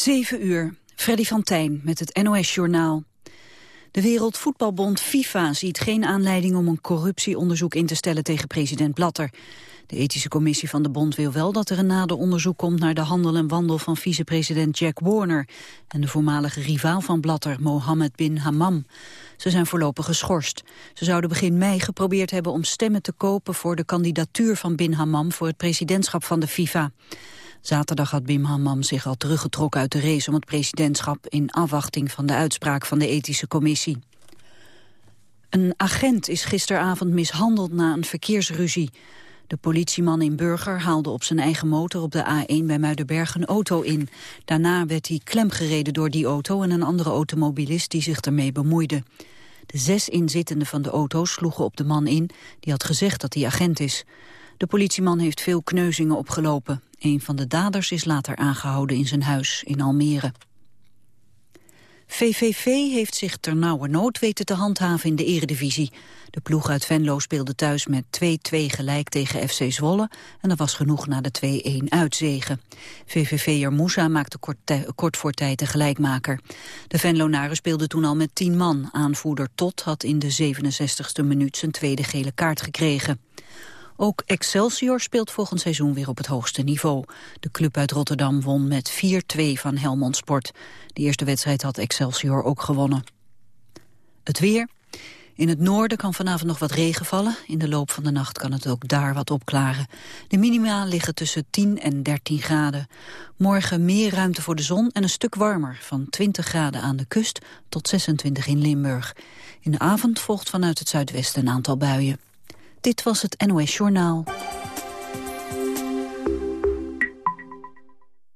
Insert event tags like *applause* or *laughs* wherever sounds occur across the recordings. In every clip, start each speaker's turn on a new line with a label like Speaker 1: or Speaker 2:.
Speaker 1: 7 uur, Freddy van Tijn met het NOS-journaal. De Wereldvoetbalbond FIFA ziet geen aanleiding om een corruptieonderzoek in te stellen tegen president Blatter. De ethische commissie van de bond wil wel dat er een nader onderzoek komt naar de handel en wandel van vicepresident Jack Warner en de voormalige rivaal van Blatter, Mohammed bin Hammam. Ze zijn voorlopig geschorst. Ze zouden begin mei geprobeerd hebben om stemmen te kopen voor de kandidatuur van bin Hammam voor het presidentschap van de FIFA. Zaterdag had Bim Hammam zich al teruggetrokken uit de race om het presidentschap in afwachting van de uitspraak van de ethische commissie. Een agent is gisteravond mishandeld na een verkeersruzie. De politieman in Burger haalde op zijn eigen motor op de A1 bij Muidenberg een auto in. Daarna werd hij klemgereden door die auto en een andere automobilist die zich ermee bemoeide. De zes inzittenden van de auto sloegen op de man in, die had gezegd dat hij agent is. De politieman heeft veel kneuzingen opgelopen. Een van de daders is later aangehouden in zijn huis in Almere. VVV heeft zich ter weten te handhaven in de eredivisie. De ploeg uit Venlo speelde thuis met 2-2 gelijk tegen FC Zwolle... en dat was genoeg na de 2-1 uitzegen. VVV'er Moussa maakte kort, kort, voor tijd de gelijkmaker. De Venlonaren speelden toen al met 10 man. Aanvoerder Tot had in de 67ste minuut zijn tweede gele kaart gekregen. Ook Excelsior speelt volgend seizoen weer op het hoogste niveau. De club uit Rotterdam won met 4-2 van Helmond Sport. De eerste wedstrijd had Excelsior ook gewonnen. Het weer. In het noorden kan vanavond nog wat regen vallen. In de loop van de nacht kan het ook daar wat opklaren. De minima liggen tussen 10 en 13 graden. Morgen meer ruimte voor de zon en een stuk warmer. Van 20 graden aan de kust tot 26 in Limburg. In de avond volgt vanuit het zuidwesten een aantal buien. Dit was het NOS Journaal.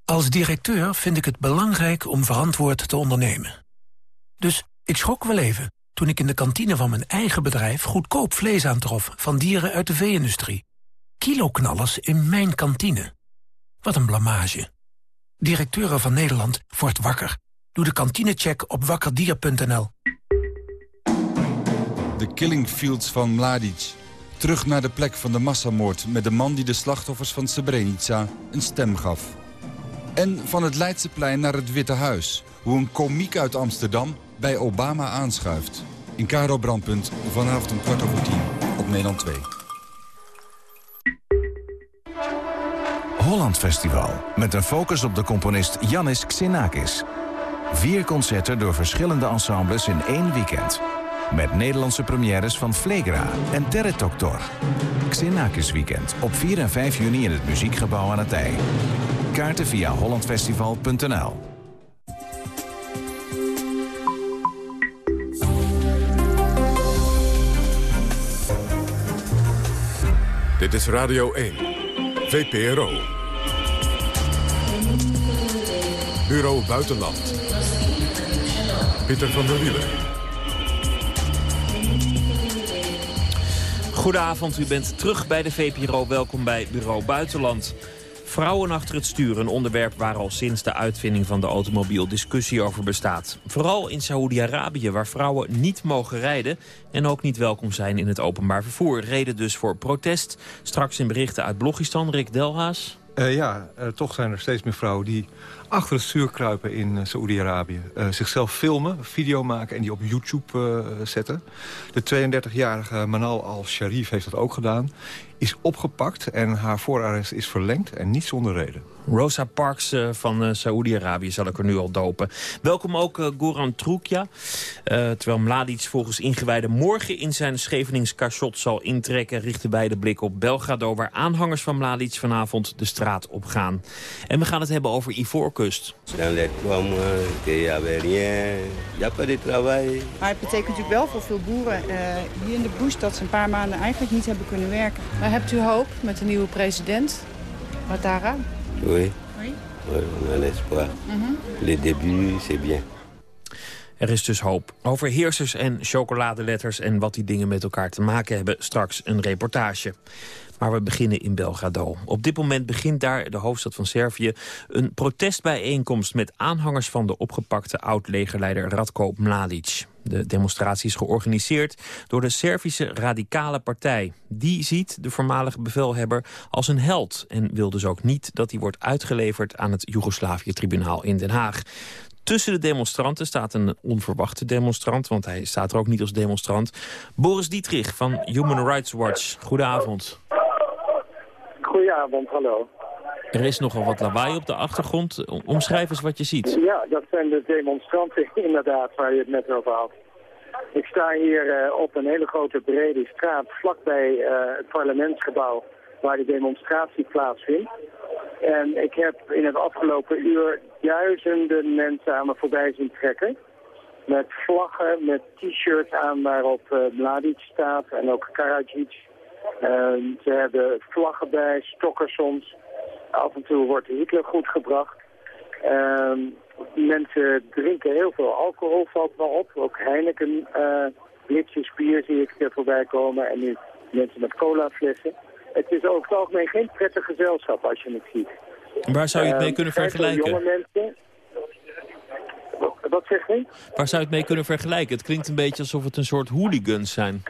Speaker 2: Als directeur vind ik het belangrijk om verantwoord te ondernemen. Dus ik schrok wel even toen ik in de kantine van mijn eigen bedrijf... goedkoop vlees aantrof van dieren uit de vee-industrie. Kiloknallers in mijn kantine. Wat een blamage. Directeuren van Nederland wordt wakker. Doe de kantinecheck op wakkerdier.nl.
Speaker 3: De Killing Fields van Mladic Terug naar de plek van de massamoord met de man die de slachtoffers van Srebrenica een stem gaf. En van het Leidseplein naar het Witte Huis. Hoe een komiek uit Amsterdam bij Obama aanschuift. In Caro Brandpunt vanavond om kwart over tien op Nederland 2.
Speaker 4: Holland Festival. Met een focus op de componist Yannis Xenakis. Vier concerten door verschillende ensembles in één weekend. Met Nederlandse premières van Flegra en Terre Doctor. Xenakis Weekend op 4 en 5 juni in het Muziekgebouw aan het IJ. Kaarten via hollandfestival.nl
Speaker 5: Dit is Radio 1, VPRO. Bureau Buitenland. Pieter van der Wielen.
Speaker 6: Goedenavond, u bent terug bij de VPRO. Welkom bij Bureau Buitenland. Vrouwen achter het stuur, een onderwerp waar al sinds de uitvinding van de automobiel discussie over bestaat. Vooral in Saoedi-Arabië, waar vrouwen niet mogen rijden en ook niet welkom zijn in het openbaar vervoer. Reden dus voor protest. Straks in berichten uit Blogistan, Rick Delhaas.
Speaker 7: Uh, ja, uh, toch zijn er steeds meer vrouwen die achter het stuur kruipen in uh, Saoedi-Arabië. zichzelf filmen, video maken en die op YouTube zetten. De 32-jarige Manal al-Sharif heeft dat ook gedaan. Is opgepakt en haar voorarrest is verlengd en niet zonder reden.
Speaker 6: Rosa Parks uh, van uh, Saoedi-Arabië zal ik er nu al dopen. Welkom ook uh, Goran Trukja. terwijl Mladic volgens ingewijden morgen in zijn Schevenings zal intrekken... richten beide blik op Belgrado... waar aanhangers van Mladic vanavond de straat op gaan. En we gaan het hebben over Ivoorkust.
Speaker 8: Maar
Speaker 9: het betekent natuurlijk wel voor veel boeren hier in de bush... dat ze een paar maanden eigenlijk niet hebben kunnen werken. Hebt u hoop met de nieuwe president, Ouattara?
Speaker 8: Oui. Oui? Oui, on a l'espoir. Mm -hmm. Les débuts, c'est bien.
Speaker 6: Er is dus hoop. Over heersers en chocoladeletters en wat die dingen met elkaar te maken hebben... straks een reportage. Maar we beginnen in Belgrado. Op dit moment begint daar, de hoofdstad van Servië... een protestbijeenkomst met aanhangers van de opgepakte oud-legerleider Radko Mladic. De demonstratie is georganiseerd door de Servische Radicale Partij. Die ziet de voormalige bevelhebber als een held... en wil dus ook niet dat hij wordt uitgeleverd aan het Joegoslavië-tribunaal in Den Haag. Tussen de demonstranten staat een onverwachte demonstrant... want hij staat er ook niet als demonstrant. Boris Dietrich van Human Rights Watch. Goedenavond.
Speaker 8: Goedenavond, hallo.
Speaker 6: Er is nogal wat lawaai op de achtergrond. Omschrijf eens wat je ziet.
Speaker 8: Ja, dat zijn de demonstranten *laughs* inderdaad waar je het net over had. Ik sta hier uh, op een hele grote brede straat vlakbij uh, het parlementsgebouw waar de demonstratie plaatsvindt. En ik heb in het afgelopen uur duizenden mensen aan me voorbij zien trekken. Met vlaggen, met t-shirts aan waarop uh, Mladic staat en ook Karadzic. ze hebben vlaggen bij, stokken soms. Af en toe wordt Hitler goed gebracht. Ehm, mensen drinken heel veel alcohol, valt me op. Ook Heineken, uh, blikjes bier zie ik er voorbij komen. En nu mensen met colaflessen. Het is over het algemeen geen prettig gezelschap als je het ziet.
Speaker 6: Waar zou je het mee ehm, kunnen vergelijken?
Speaker 8: Jonge mensen. Wat, zeg je?
Speaker 6: Waar zou je het mee kunnen vergelijken? Het klinkt een beetje alsof het een soort hooligans zijn.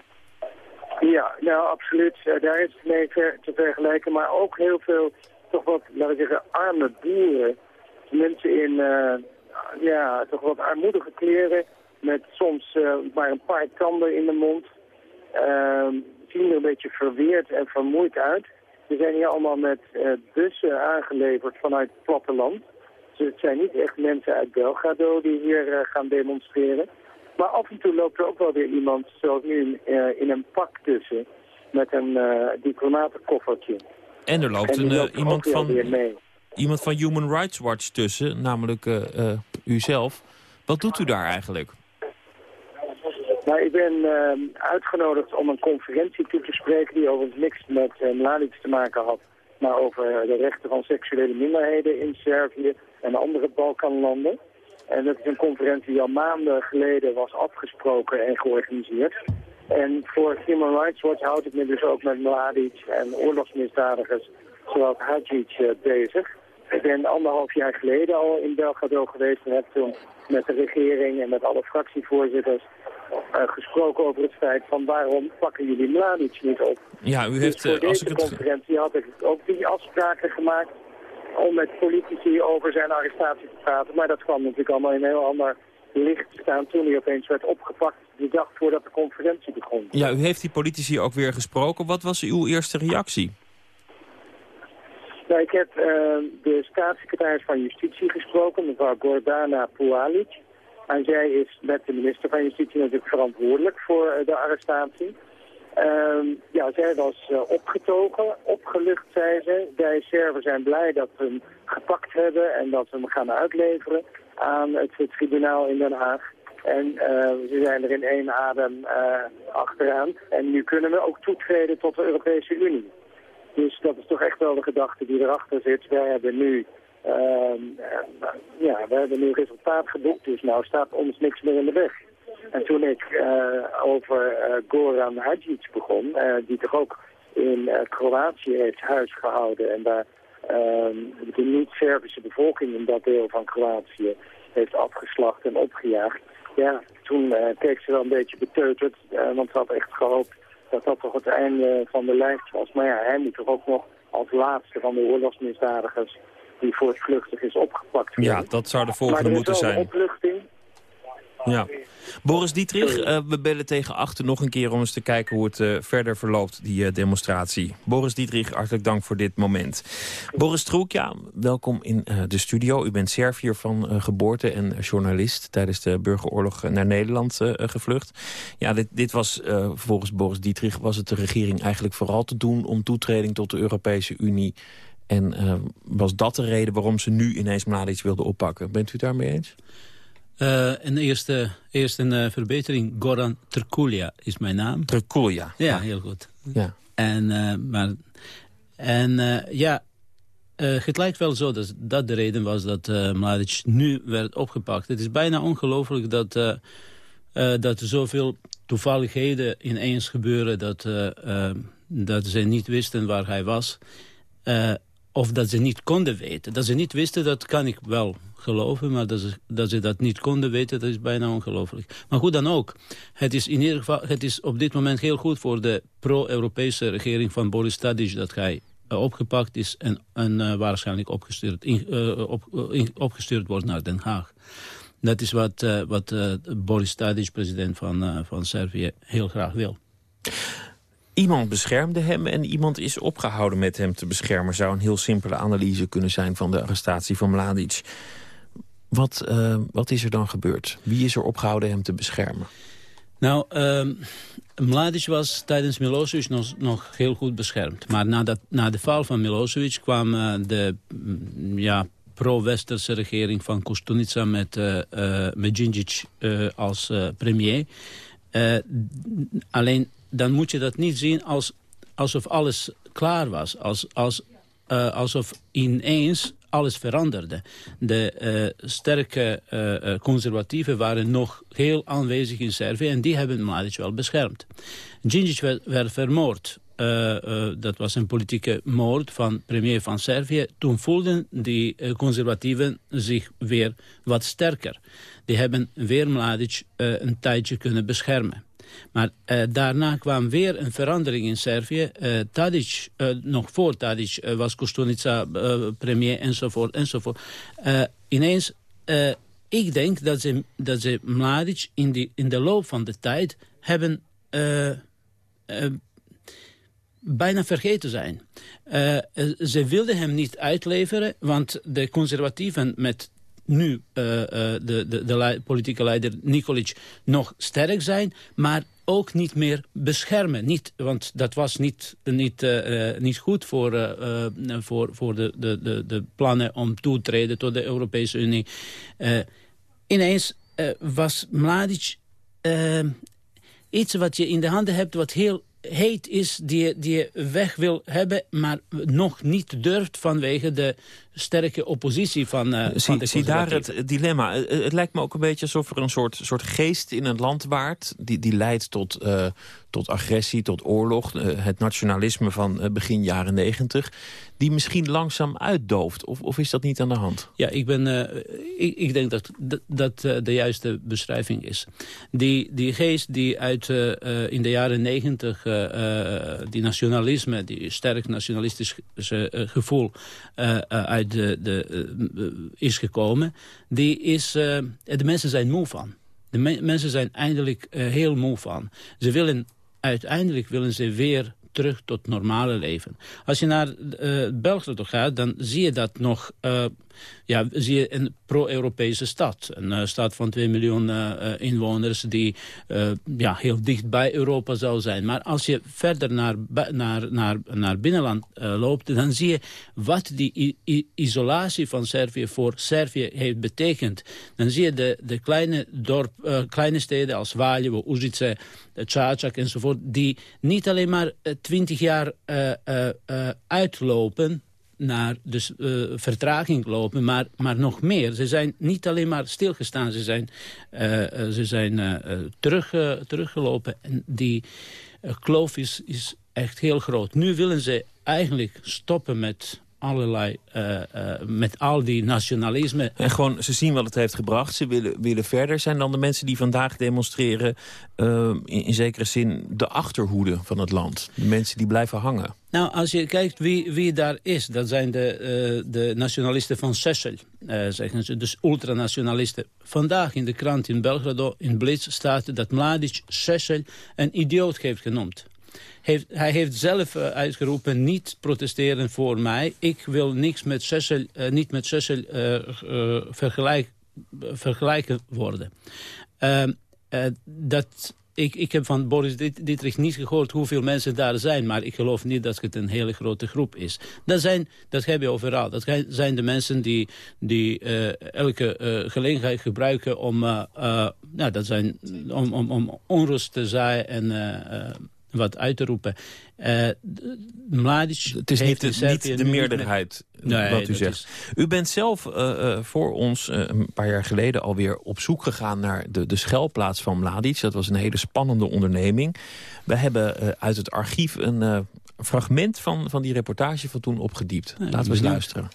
Speaker 8: Ja, nou absoluut. Uh, daar is het mee te vergelijken. Maar ook heel veel toch wat, laten we zeggen, arme boeren. Mensen in, uh, ja, toch wat armoedige kleren. Met soms uh, maar een paar tanden in de mond. Uh, zien er een beetje verweerd en vermoeid uit. Ze zijn hier allemaal met uh, bussen aangeleverd vanuit het platteland. Dus het zijn niet echt mensen uit Belgrado die hier gaan demonstreren. Maar af en toe loopt er ook wel weer iemand, zoals nu, in een pak tussen. Met een diplomatenkoffertje.
Speaker 6: En er loopt een, uh, iemand, van, iemand van Human Rights Watch tussen, namelijk uh, uh, u zelf. Wat doet u daar eigenlijk?
Speaker 8: Nou, ik ben uitgenodigd om een conferentie toe te spreken... die overigens niks met uh, te maken had... maar over de rechten van seksuele minderheden in Servië en andere Balkanlanden. En dat is een conferentie die al maanden geleden was afgesproken en georganiseerd. En voor Human Rights Watch houd ik me dus ook met Mladic en oorlogsmisdadigers zoals Hadjic uh, bezig. Ik ben anderhalf jaar geleden al in Belgrado geweest en heb toen met de regering en met alle fractievoorzitters uh, gesproken over het feit van waarom pakken jullie Mladic niet op.
Speaker 6: Ja, u heeft...
Speaker 8: Dus voor
Speaker 6: uh, als
Speaker 8: deze ik het... conferentie had ik ook die afspraken gemaakt om met politici over zijn arrestatie te praten. Maar dat kwam natuurlijk allemaal in een heel ander licht staan toen hij opeens werd opgepakt de dag voordat de conferentie begon.
Speaker 6: Ja, u heeft die politici ook weer gesproken. Wat was uw eerste reactie?
Speaker 8: Nou, ik heb uh, de staatssecretaris van Justitie gesproken, mevrouw Gordana Pualic. En zij is met de minister van Justitie natuurlijk verantwoordelijk voor uh, de arrestatie. Uh, ja, zij was uh, opgetogen, opgelucht, zei ze. Wij Serven zijn blij dat we hem gepakt hebben en dat we hem gaan uitleveren aan het, tribunaal in Den Haag. En uh, ze zijn er in één adem uh, achteraan. En nu kunnen we ook toetreden tot de Europese Unie. Dus dat is toch echt wel de gedachte die erachter zit. Wij hebben nu, uh, ja, we hebben nu resultaat geboekt, dus nou staat ons niks meer in de weg. En toen ik over Goran Hadjic begon, die toch ook in Kroatië heeft huis gehouden en daar ehm, de niet-Servische bevolking in dat deel van Kroatië heeft afgeslacht en opgejaagd. Ja, toen uh, keek ze wel een beetje beteuterd, uh, want ze had echt gehoopt dat dat toch het einde van de lijst was. Maar ja, hij moet toch ook nog als laatste van de oorlogsmisdadigers die voor het vluchtig is opgepakt
Speaker 6: Ja, dat zou de volgende moeten zijn.
Speaker 8: Opluchting.
Speaker 6: Ja. Boris Dietrich, uh, we bellen tegen achter nog een keer om eens te kijken hoe het uh, verder verloopt, die uh, demonstratie. Boris Dietrich, hartelijk dank voor dit moment. Boris Stroek, ja, welkom in de studio. U bent Serviër van geboorte en journalist tijdens de burgeroorlog naar Nederland gevlucht. Ja, dit, dit was volgens Boris Dietrich was het de regering eigenlijk vooral te doen om toetreding tot de Europese Unie. En was dat de reden waarom ze nu ineens Mladic wilden oppakken? Bent u het daarmee eens?
Speaker 10: Uh, een eerste, eerst een uh, verbetering. Goran Terkulia is mijn naam.
Speaker 6: Terkulia.
Speaker 10: Ja, heel goed.
Speaker 6: Ja.
Speaker 10: En, uh, maar, en ja, het lijkt wel zo dat dat de reden was dat Mladic nu werd opgepakt. Het is bijna ongelooflijk dat, dat er zoveel toevalligheden ineens gebeuren... dat, dat ze niet wisten waar hij was. of dat ze niet konden weten. Dat ze niet wisten, dat kan ik wel geloven. Maar dat ze, dat ze dat niet konden weten, dat is bijna ongelooflijk. Maar goed dan ook. Het is in ieder geval het is op dit moment heel goed voor de pro-Europese regering van Boris Tadic... dat hij uh, opgepakt is en, en uh, waarschijnlijk opgestuurd, uh, op, opgestuurd wordt naar Den Haag. Dat is wat, wat Boris Tadic, president van, van Servië, heel graag wil.
Speaker 6: Iemand beschermde hem en iemand is opgehouden met hem te beschermen. Zou een heel simpele analyse kunnen zijn van de arrestatie van Mladic. Wat, uh, wat is er dan gebeurd? Wie is er opgehouden hem te beschermen?
Speaker 10: Nou, uh, Mladic was tijdens Milosevic nog, nog, heel goed beschermd. Maar na, dat, na de val van Milosevic kwam uh, de mm, ja, pro-westerse regering van Kostunica met, uh, met Djindjic als premier. alleen dan moet je dat niet zien als, alsof alles klaar was. Als, als, alsof ineens alles veranderde. De uh, sterke uh, conservatieven waren nog heel aanwezig in Servië... en die hebben Mladic wel beschermd. Djindjic werd, werd vermoord. dat was een politieke moord van premier van Servië. Toen voelden die conservatieven zich weer wat sterker. Die hebben weer Mladic een tijdje kunnen beschermen. Maar uh, daarna kwam weer een verandering in Servië. Uh, Tadic, uh, nog voor Tadic was Kostunica premier enzovoort. enzovoort. ineens, ik denk dat ze, dat ze Mladic in, die, in de loop van de tijd hebben bijna vergeten zijn. ze wilden hem niet uitleveren, want de conservatieven met nu uh, de, de, de politieke leider Nikolic nog sterk zijn... maar ook niet meer beschermen. Niet, want dat was niet, niet, uh, niet goed voor, voor, voor de, de, de, de plannen om toetreden tot de Europese Unie. ineens was Mladic iets wat je in de handen hebt... wat heel heet is, die, die je weg wil hebben... maar nog niet durft vanwege de sterke oppositie van, uh, zie, van de
Speaker 6: Zie daar het dilemma. Het, lijkt me ook een beetje alsof er een soort, soort geest in een land waart... die, die leidt tot, uh, tot agressie, tot oorlog. Uh, het nationalisme van begin jaren negentig. Die misschien langzaam uitdooft. Of, of is dat niet aan de hand?
Speaker 10: Ja, ik, ben, ik, ik, denk dat dat de juiste beschrijving is. Die, die geest die uit in de jaren negentig... die nationalisme, die sterk nationalistisch gevoel... uit de, de, is gekomen, die is, de mensen zijn moe van. De me mensen zijn eindelijk heel moe van. Ze willen, uiteindelijk willen ze weer terug tot normale leven. Als je naar uh, België toch gaat, dan zie je dat nog uh, ja, zie je een pro-Europese stad. Een uh, stad van 2 miljoen uh, inwoners die uh, ja, heel dicht bij Europa zou zijn. Maar als je verder naar, naar, naar, naar binnenland loopt... dan zie je wat die isolatie van Servië voor Servië heeft betekend. Dan zie je de, de kleine, dorp, kleine steden als Valjevo, Užice, Čačak enzovoort... die niet alleen maar twintig jaar uitlopen naar dus, vertraging lopen, maar, maar nog meer. Ze zijn niet alleen maar stilgestaan, ze zijn, uh, ze zijn terug, teruggelopen. En die kloof is, is echt heel groot. Nu willen ze eigenlijk stoppen met allerlei, uh, uh, met al die nationalisme.
Speaker 6: En gewoon, ze zien wat het heeft gebracht. Ze willen, willen verder. Zijn dan de mensen die vandaag demonstreren... Uh, in, in, zekere zin de achterhoede van het land? De mensen die blijven hangen?
Speaker 10: Nou, als je kijkt wie, wie daar is... dat zijn de, de nationalisten van Sessel, zeggen ze. Dus ultranationalisten. Vandaag in de krant in Belgrado, in Blitz, staat dat Mladic Sessel een idioot heeft genoemd hij heeft zelf uh, uitgeroepen, niet protesteren voor mij. Ik wil niks met Cecil, uh, niet met Cecil uh, vergelijk, vergelijken worden. Ehm, dat, ik, ik heb van Boris Dietrich niet gehoord hoeveel mensen daar zijn... maar ik geloof niet dat het een hele grote groep is. Dat, zijn, dat heb je overal. Dat zijn de mensen die, die elke gelegenheid gebruiken om, nou, dat zijn, om, om, om onrust te zaaien... en wat uit te roepen. Uh, Mladic
Speaker 6: het is niet, de, niet de meerderheid nee, wat u zegt. U bent zelf uh, voor ons een paar jaar geleden alweer op zoek gegaan... naar de, de schuilplaats van Mladic. Dat was een hele spannende onderneming. We hebben uit het archief een fragment van, van die reportage van toen opgediept. Laten we eens luisteren.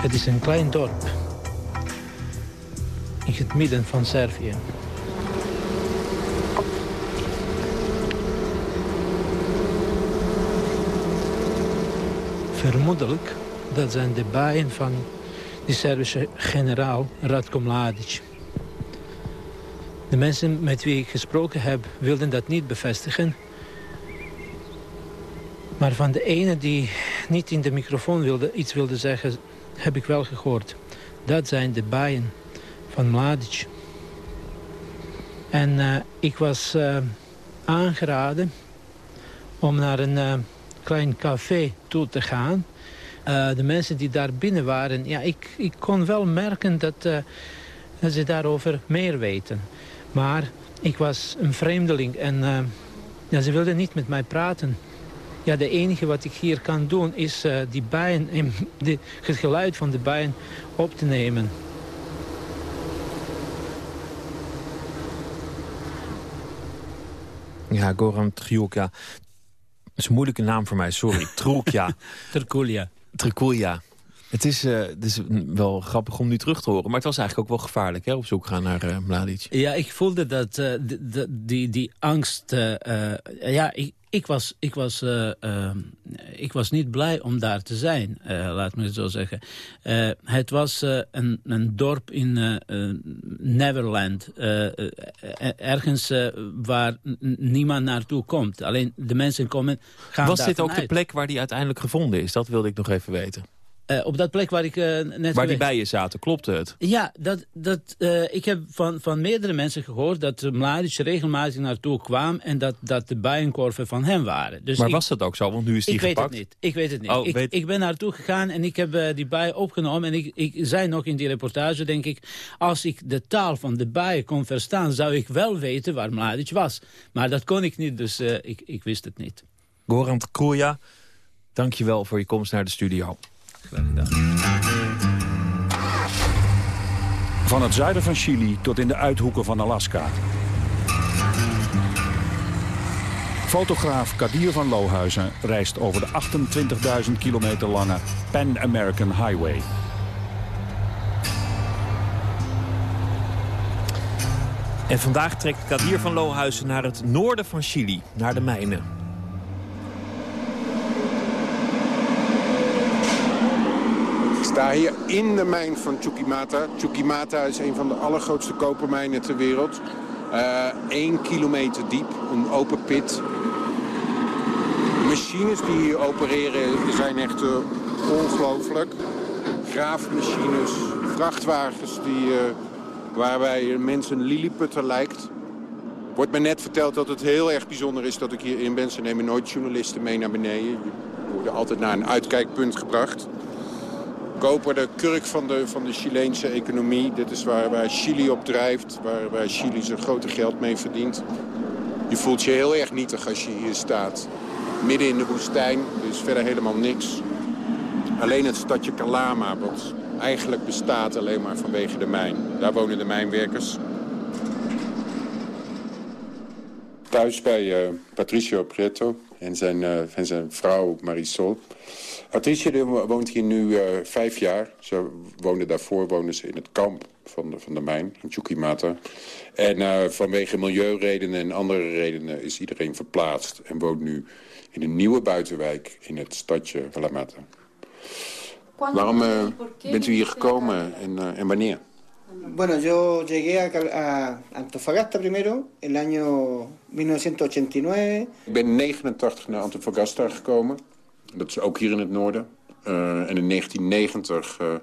Speaker 10: Het is een klein dorp. In het midden van Servië. Vermoedelijk, dat zijn de bijen van de Servische generaal Radko Mladic. De mensen met wie ik gesproken heb wilden dat niet bevestigen. Maar van de ene die niet in de microfoon wilde, iets wilde zeggen, heb ik wel gehoord. Dat zijn de bijen van Mladic. En uh, ik was uh, aangeraden om naar een uh, klein café toe te gaan. de mensen die daar binnen waren, ja, ik, ik kon wel merken dat, dat ze daarover meer weten. Maar ik was een vreemdeling en ja, ze wilden niet met mij praten. Ja, de enige wat ik hier kan doen is die bijen, *laughs* het geluid van de bijen op te nemen.
Speaker 6: Ja, Goran Triulka. Dat is een moeilijke naam voor mij, sorry. *laughs* Trulka.
Speaker 10: Trkulja.
Speaker 6: Het is, uh, het is wel grappig om nu terug te horen. Maar het was eigenlijk ook wel gevaarlijk, hè, op zoek gaan naar uh, Mladic.
Speaker 10: Ja, ik voelde dat uh, die, die angst... ja, ik, ik was, ik, was, ik was niet blij om daar te zijn, laat me het zo zeggen. het was een, een dorp in Neverland. ergens waar niemand naartoe komt. Alleen de mensen komen, gaan
Speaker 6: Was dit ook de plek waar die uiteindelijk gevonden is? Dat wilde ik nog even weten.
Speaker 10: Uh, op dat plek waar ik uh, net
Speaker 6: Waar die bijen zaten, klopt het?
Speaker 10: Ja, dat, dat, uh, ik heb van, van meerdere mensen gehoord dat Mladic regelmatig naartoe kwam... en dat, dat de bijenkorven van hem waren.
Speaker 6: Dus maar was dat ook zo? Want nu is die
Speaker 10: ik
Speaker 6: gepakt.
Speaker 10: Weet het niet. Ik weet het niet. Oh, ik, weet... ik ben naartoe gegaan en ik heb die bijen opgenomen. En ik, ik zei nog in die reportage, denk ik... als ik de taal van de bijen kon verstaan... zou ik wel weten waar Mladic was. Maar dat kon ik niet, dus ik, ik wist het niet.
Speaker 6: Gorant Kroeja, dank je wel voor je komst naar de studio.
Speaker 11: Van het zuiden van Chili tot in de uithoeken van Alaska. Fotograaf Kadir van Lohuizen reist over de 28.000 kilometer lange Pan American Highway.
Speaker 6: En vandaag trekt Kadir van Lohuizen naar het noorden van Chili, naar de mijnen.
Speaker 12: Sta hier in de mijn van Chukimata. Chukimata is een van de allergrootste kopermijnen ter wereld. Eén uh, kilometer diep, een open pit. Machines die hier opereren zijn echt uh, ongelooflijk. Graafmachines, vrachtwagens die, uh, waarbij een mens een lilliputter lijkt. Wordt me net verteld dat het heel erg bijzonder is dat ik hierin ben. Ze nemen nooit journalisten mee naar beneden. Je wordt altijd naar een uitkijkpunt gebracht koper, de kurk van de, van de Chileense economie. Dit is waar, waar Chili op drijft, waar, waar Chili zijn grote geld mee verdient. Je voelt je heel erg nietig als je hier staat. Midden in de woestijn, is verder helemaal niks. Alleen het stadje Calama, wat eigenlijk bestaat alleen maar vanwege de mijn. Daar wonen de mijnwerkers. Thuis bij uh, Patricio Prieto en zijn, uh, en zijn vrouw Marisol. Patricia woont hier nu uh, vijf jaar. Ze woonde daarvoor woonde ze in het kamp van de, van de mijn, in Chukimata. En uh, vanwege milieuredenen en andere redenen is iedereen verplaatst... en woont nu in een nieuwe buitenwijk in het stadje Kalamata. Waarom uh, bent u hier gekomen en, en wanneer?
Speaker 13: Bueno, yo llegué a, a, Antofagasta primero, el año 1989.
Speaker 12: Ik ben in 89 naar Antofagasta gekomen. Dat is ook hier in het noorden. Uh, en in 1990 uh,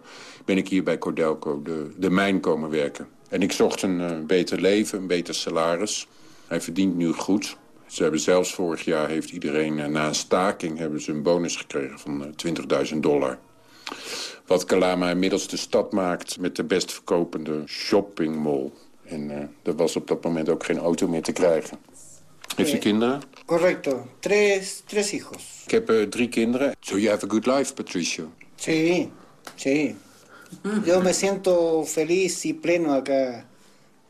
Speaker 12: ben ik hier bij Cordelco de, de mijn komen werken. En ik zocht een uh, beter leven, een beter salaris. Hij verdient nu goed. Ze hebben zelfs vorig jaar heeft iedereen na een staking hebben ze een bonus gekregen van 20.000 dollar. Wat Kalama inmiddels de stad maakt met de best verkopende shoppingmall. En uh, er was op dat moment ook geen auto meer te krijgen. Heeft u kinderen?
Speaker 13: Correcto. Tres, tres hijos.
Speaker 12: Ik heb uh, drie kinderen. So you have a good life, Patricio?
Speaker 13: Sí, sí. Yo me siento feliz y pleno acá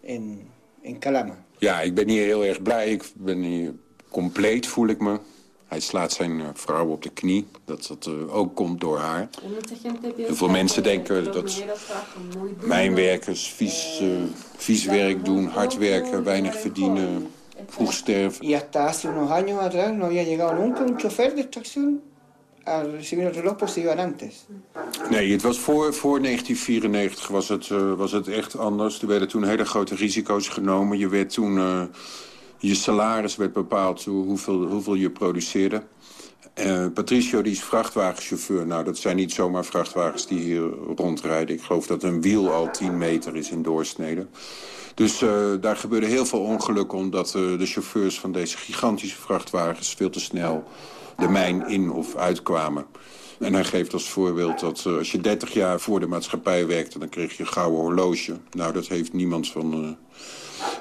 Speaker 13: en, en Calama.
Speaker 12: Ja, ik ben hier heel erg blij. Ik ben hier compleet, voel ik me. Hij slaat zijn vrouw op de knie. Dat dat uh, ook komt door haar. Heel veel mensen denken dat mijnwerkers vies, uh, vies werk doen, hard werken, weinig verdienen, vroeg sterven.
Speaker 13: Y hasta hace unos años atrás no había llegado nunca un chofer de extracción a recibir el reloj por si iban antes.
Speaker 12: Nee, het was voor, voor 1994 was het, uh, was het echt anders. Er werden toen hele grote risico's genomen. Je werd toen... Uh, je salaris werd bepaald hoeveel, hoeveel je produceerde. Uh, Patricio die is vrachtwagenchauffeur. Nou, dat zijn niet zomaar vrachtwagens die hier rondrijden. Ik geloof dat een wiel al 10 meter is in doorsnede. Dus uh, daar gebeurde heel veel ongelukken... omdat uh, de chauffeurs van deze gigantische vrachtwagens... veel te snel de mijn in of uitkwamen. En hij geeft als voorbeeld dat uh, als je 30 jaar voor de maatschappij werkte... dan kreeg je een gouden horloge. Nou, dat heeft niemand van, uh,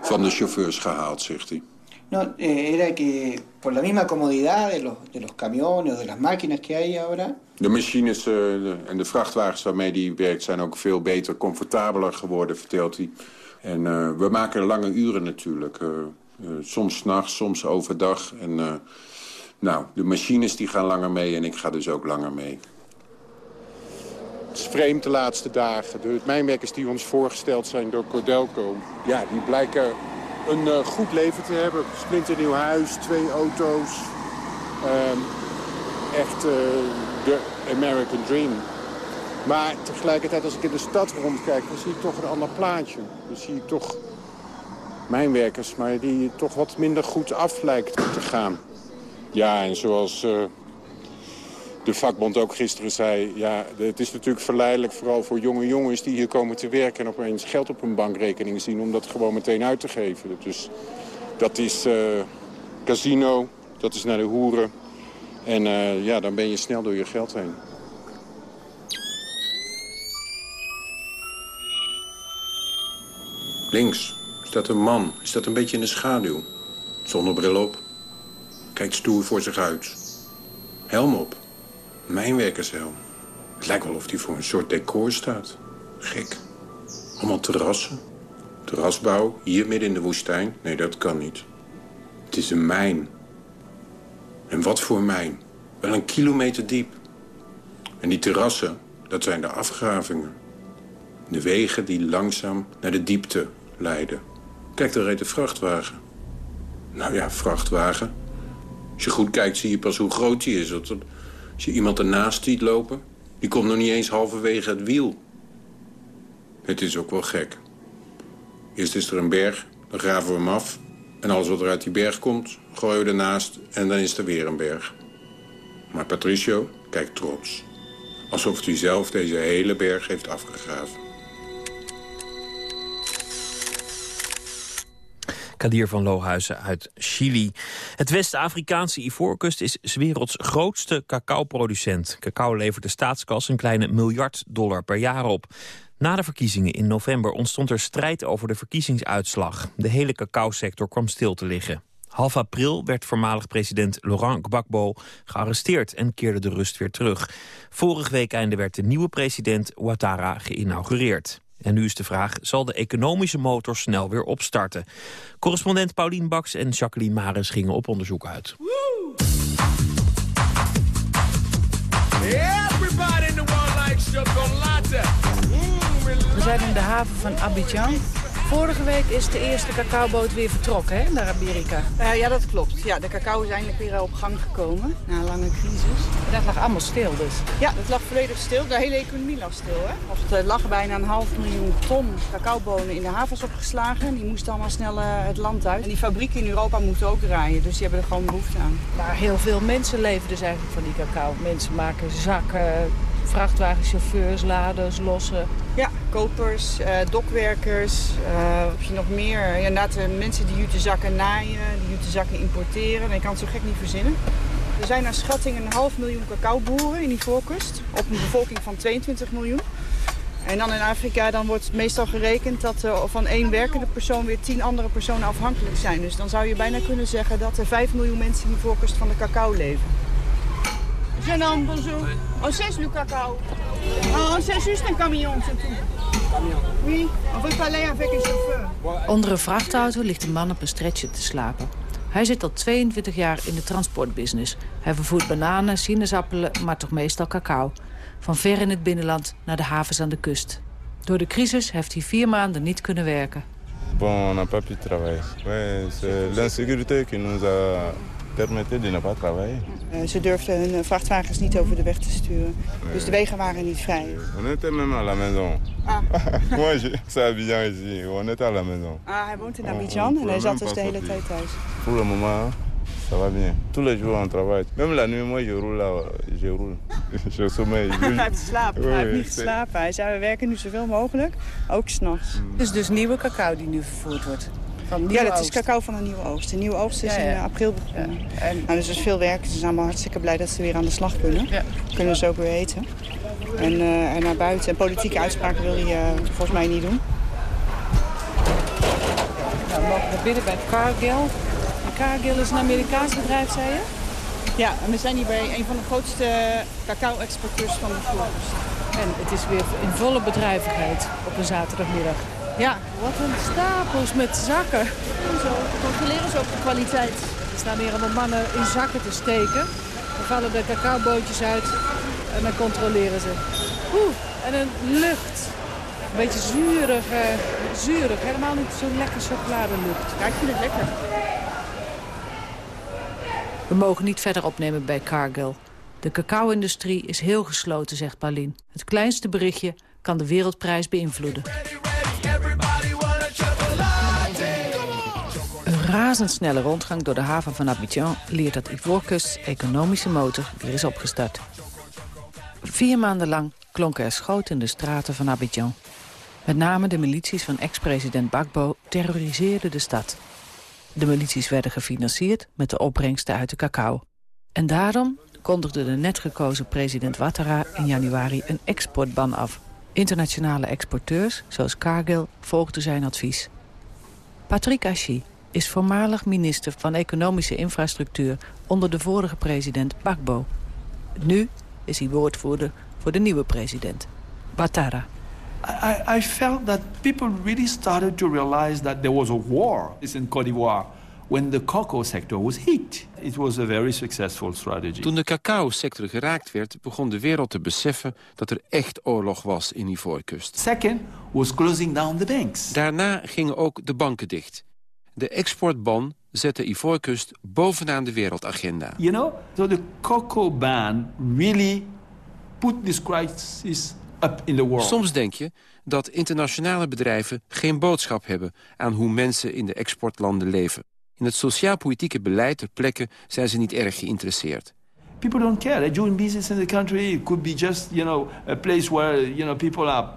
Speaker 12: van de chauffeurs gehaald, zegt hij.
Speaker 13: No, eh, era que por la misma comodidad de los, de los camiones de las máquinas que hay ahora...
Speaker 12: De machines uh, de, en de vrachtwagens waarmee hij werkt zijn ook veel beter, comfortabeler geworden, vertelt hij. En uh, we maken lange uren natuurlijk. Uh, soms s'nachts, soms overdag. En nou, de machines die gaan langer mee en ik ga dus ook langer mee. Het is vreemd de laatste dagen. De mijnwerkers die ons voorgesteld zijn door Cordelco... ja, die blijken een goed leven te hebben. Splinternieuw huis, twee auto's. Uh, echt de American Dream. Maar tegelijkertijd als ik in de stad rondkijk... dan zie ik toch een ander plaatje. Dan zie ik toch mijnwerkers, maar die toch wat minder goed af lijkt te gaan. Ja, en zoals uh, de vakbond ook gisteren zei... ja, het is natuurlijk verleidelijk vooral voor jonge jongens die hier komen te werken... en opeens geld op hun bankrekening zien om dat gewoon meteen uit te geven. Dus dat is uh, casino, dat is naar de hoeren. En uh, ja, dan ben je snel door je geld heen. Links staat een man. Is dat een beetje in de schaduw? Zonder bril op. Kijkt stoer voor zich uit. Helm op. Mijnwerkershelm. Het lijkt wel of hij voor een soort decor staat. Gek. Allemaal terrassen. Terrasbouw, hier midden in de woestijn. Nee, dat kan niet. Het is een mijn. En wat voor mijn? Wel een kilometer diep. En die terrassen, dat zijn de afgravingen. De wegen die langzaam naar de diepte leiden. Kijk, daar reed de vrachtwagen. Nou ja, vrachtwagen. Als je goed kijkt zie je pas hoe groot die is. Als je iemand ernaast ziet lopen, die komt nog niet eens halverwege het wiel. Het is ook wel gek. Eerst is er een berg, dan graven we hem af. En alles wat er uit die berg komt, gooien we ernaast en dan is er weer een berg. Maar Patricio kijkt trots. Alsof hij zelf deze hele berg heeft afgegraven.
Speaker 6: Kadir van Lohuizen uit Chili. Het West-Afrikaanse Ivoorkust is werelds grootste cacaoproducent. Cacao levert de staatskas een kleine miljard dollar per jaar op. Na de verkiezingen in november ontstond er strijd over de verkiezingsuitslag. De hele cacaosector kwam stil te liggen. Half april werd voormalig president Laurent Gbagbo gearresteerd en keerde de rust weer terug. Vorig week einde werd de nieuwe president Ouattara geïnaugureerd. En nu is de vraag, zal de economische motor snel weer opstarten? Correspondent Paulien Baks en Jacqueline Maris gingen op onderzoek uit.
Speaker 9: We zijn in de haven van Abidjan. Vorige week is de eerste cacaoboot weer vertrokken hè, naar Amerika.
Speaker 14: Uh, ja, dat klopt. Ja, de cacao is eindelijk weer op gang gekomen na een lange crisis.
Speaker 9: Dat lag allemaal stil dus?
Speaker 14: Ja, dat lag volledig stil. De hele economie lag stil. Hè? Of er lag bijna een half miljoen ton cacaobonen in de havens opgeslagen. Die moesten allemaal snel uh, het land uit. En die fabrieken in Europa moeten ook draaien, dus die hebben er gewoon behoefte aan.
Speaker 9: Maar heel veel mensen leven dus eigenlijk van die cacao. Mensen maken zakken, vrachtwagenchauffeurs, laders, lossen.
Speaker 14: Ja, kopers, uh, dokwerkers, uh, je nog meer? Ja, inderdaad, uh, mensen die jute zakken naaien, die jute zakken importeren. Ik kan het zo gek niet verzinnen. Er zijn naar schatting een half miljoen cacaoboeren in die voorkust. Op een bevolking van 22 miljoen. En dan in Afrika dan wordt meestal gerekend dat er van één werkende persoon weer tien andere personen afhankelijk zijn. Dus dan zou je bijna kunnen zeggen dat er 5 miljoen mensen in die voorkust van de cacao leven. Homme, bonjour. On sait le cacao. Oh, on sait juste un camion, c'est tout. Oui, on veut parler avec un chauffeur.
Speaker 15: Onder een vrachtauto ligt een man op een stretcher te slapen. Hij zit al 22 jaar in de transportbusiness. Hij vervoert bananen, sinaasappelen, maar toch meestal cacao. Van ver in het binnenland naar de havens aan de kust. Door de crisis heeft hij vier maanden niet kunnen werken.
Speaker 16: Bon, on n'a pas pu travailler. Ouais, c'est l'insécurité qui nous a permettait de ne pas travailler.
Speaker 14: Uh, ze durfden hun vrachtwagens niet over de weg te sturen. Dus de wegen waren niet vrij.
Speaker 16: On était même à la maison.
Speaker 14: Ah. *laughs*
Speaker 16: Moi, c'est Abidjan ici. On était à la maison.
Speaker 14: Ah, hij woont in Abidjan en hij zat dus de hele tijd thuis.
Speaker 16: Pour le moment, ça va bien. Tous les jours on travaille. Même la nuit, moi je roule là, je roule. *laughs* je sommeil.
Speaker 14: hij *laughs* heeft geslapen, hij heeft niet geslapen. Hij zei, we werken nu zoveel mogelijk, ook s'nachts. Het is dus nieuwe cacao die nu vervoerd wordt? Van ja, dat is cacao van een nieuwe oogst. De nieuwe oogst is ja, ja. in april begonnen. Ja. En... Nou, dus er is veel werk. Ze zijn allemaal hartstikke blij dat ze weer aan de slag kunnen. Kunnen ze ook weer eten. En, uh, en naar buiten. En politieke uitspraken wil hij uh, volgens mij niet doen.
Speaker 15: Nou, we mogen binnen bij Cargill. Cargill is een Amerikaans bedrijf, zei je?
Speaker 14: Ja, en we zijn hier bij een van de grootste cacao-exporteurs van de voorkust.
Speaker 15: En het is weer in volle bedrijvigheid op een zaterdagmiddag.
Speaker 14: Ja.
Speaker 15: Wat een stapels met zakken.
Speaker 14: En zo controleren ze ook de kwaliteit.
Speaker 15: Er staan hier allemaal mannen in zakken te steken. Dan vallen de cacaobootjes uit en dan controleren ze. Oeh, en een lucht. Een beetje zuurig, uh, zuurig. Helemaal niet zo'n lekker chocoladelucht.
Speaker 14: Ja, ik vind het lekker.
Speaker 15: We mogen niet verder opnemen bij Cargill. De cacao-industrie is heel gesloten, zegt Paulien. Het kleinste berichtje kan de wereldprijs beïnvloeden. Razendsnelle rondgang door de haven van Abidjan leert dat Ivoorkust's economische motor weer is opgestart. Vier maanden lang klonken er schoten in de straten van Abidjan. Met name de milities van ex-president Bagbo terroriseerden de stad. De milities werden gefinancierd met de opbrengsten uit de cacao. En daarom kondigde de net gekozen president Ouattara in januari een exportban af. Internationale exporteurs, zoals Cargill, volgden zijn advies. Patrick Achi is voormalig minister van Economische Infrastructuur... onder de vorige president Bagbo. Nu is hij woordvoerder voor de nieuwe president, Ouattara.
Speaker 17: I, I felt that people really started to realize that there was a war in Côte d'Ivoire when the cocoa sector was hit. It was a very successful strategy.
Speaker 18: Toen de cacao-sector geraakt werd, begon de wereld te beseffen dat er echt oorlog was in Ivoorkust.
Speaker 17: Second was closing down the banks.
Speaker 18: Daarna gingen ook de banken dicht. De exportban zette Ivoorkust bovenaan de wereldagenda.
Speaker 17: You know, so the cocoa ban really put this crisis up in the world.
Speaker 18: Soms denk je dat internationale bedrijven geen boodschap hebben aan hoe mensen in de exportlanden leven. In het sociaal-politieke beleid ter plekke zijn ze niet erg geïnteresseerd.
Speaker 17: People don't care. They're doing business in the country. It could be just, you know, a place where, you know, people are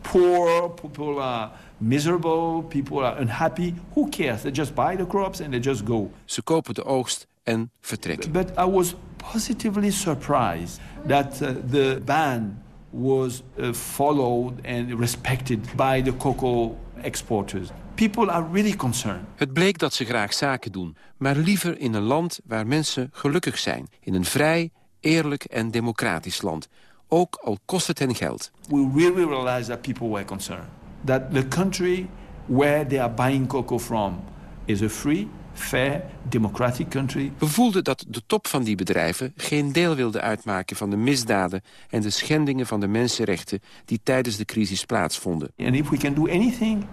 Speaker 17: poor, people are miserable, people are unhappy. Who cares? They just buy the crops and they just go.
Speaker 18: Ze kopen de oogst en vertrekken.
Speaker 17: But I was positively surprised that uh, the ban was uh, followed and respected by the cocoa exporters. People are really concerned.
Speaker 18: Het bleek dat ze graag zaken doen, maar liever in een land waar mensen gelukkig zijn. In een vrij, eerlijk en democratisch land. Ook al kost het hen geld.
Speaker 17: We really realized that people were concerned. That the country where they are buying cocoa from is a free, fair, democratic country.
Speaker 18: We voelden dat de top van die bedrijven geen deel wilde uitmaken van de misdaden en de schendingen van de mensenrechten die tijdens de crisis plaatsvonden.
Speaker 17: And if we can do anything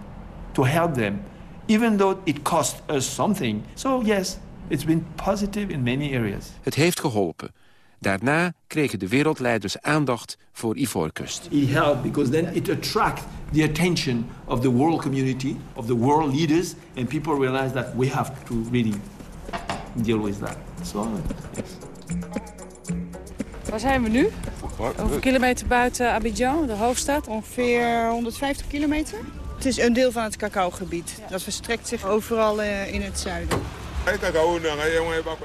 Speaker 17: to help them, even though it cost us something. So yes, it's been positive in many areas.
Speaker 18: Het heeft geholpen. Daarna kregen de wereldleiders aandacht voor Ivoorkust.
Speaker 17: It helped because then it attracted the attention of the world community, of the world leaders, and people realized that we have to really deal with that. So, yes.
Speaker 15: Waar zijn we nu? Hoeveel kilometer buiten Abidjan, de hoofdstad?
Speaker 14: Ongeveer 150 kilometer. Het is een deel van het cacaogebied. Dat verstrekt zich overal uh, in het zuiden.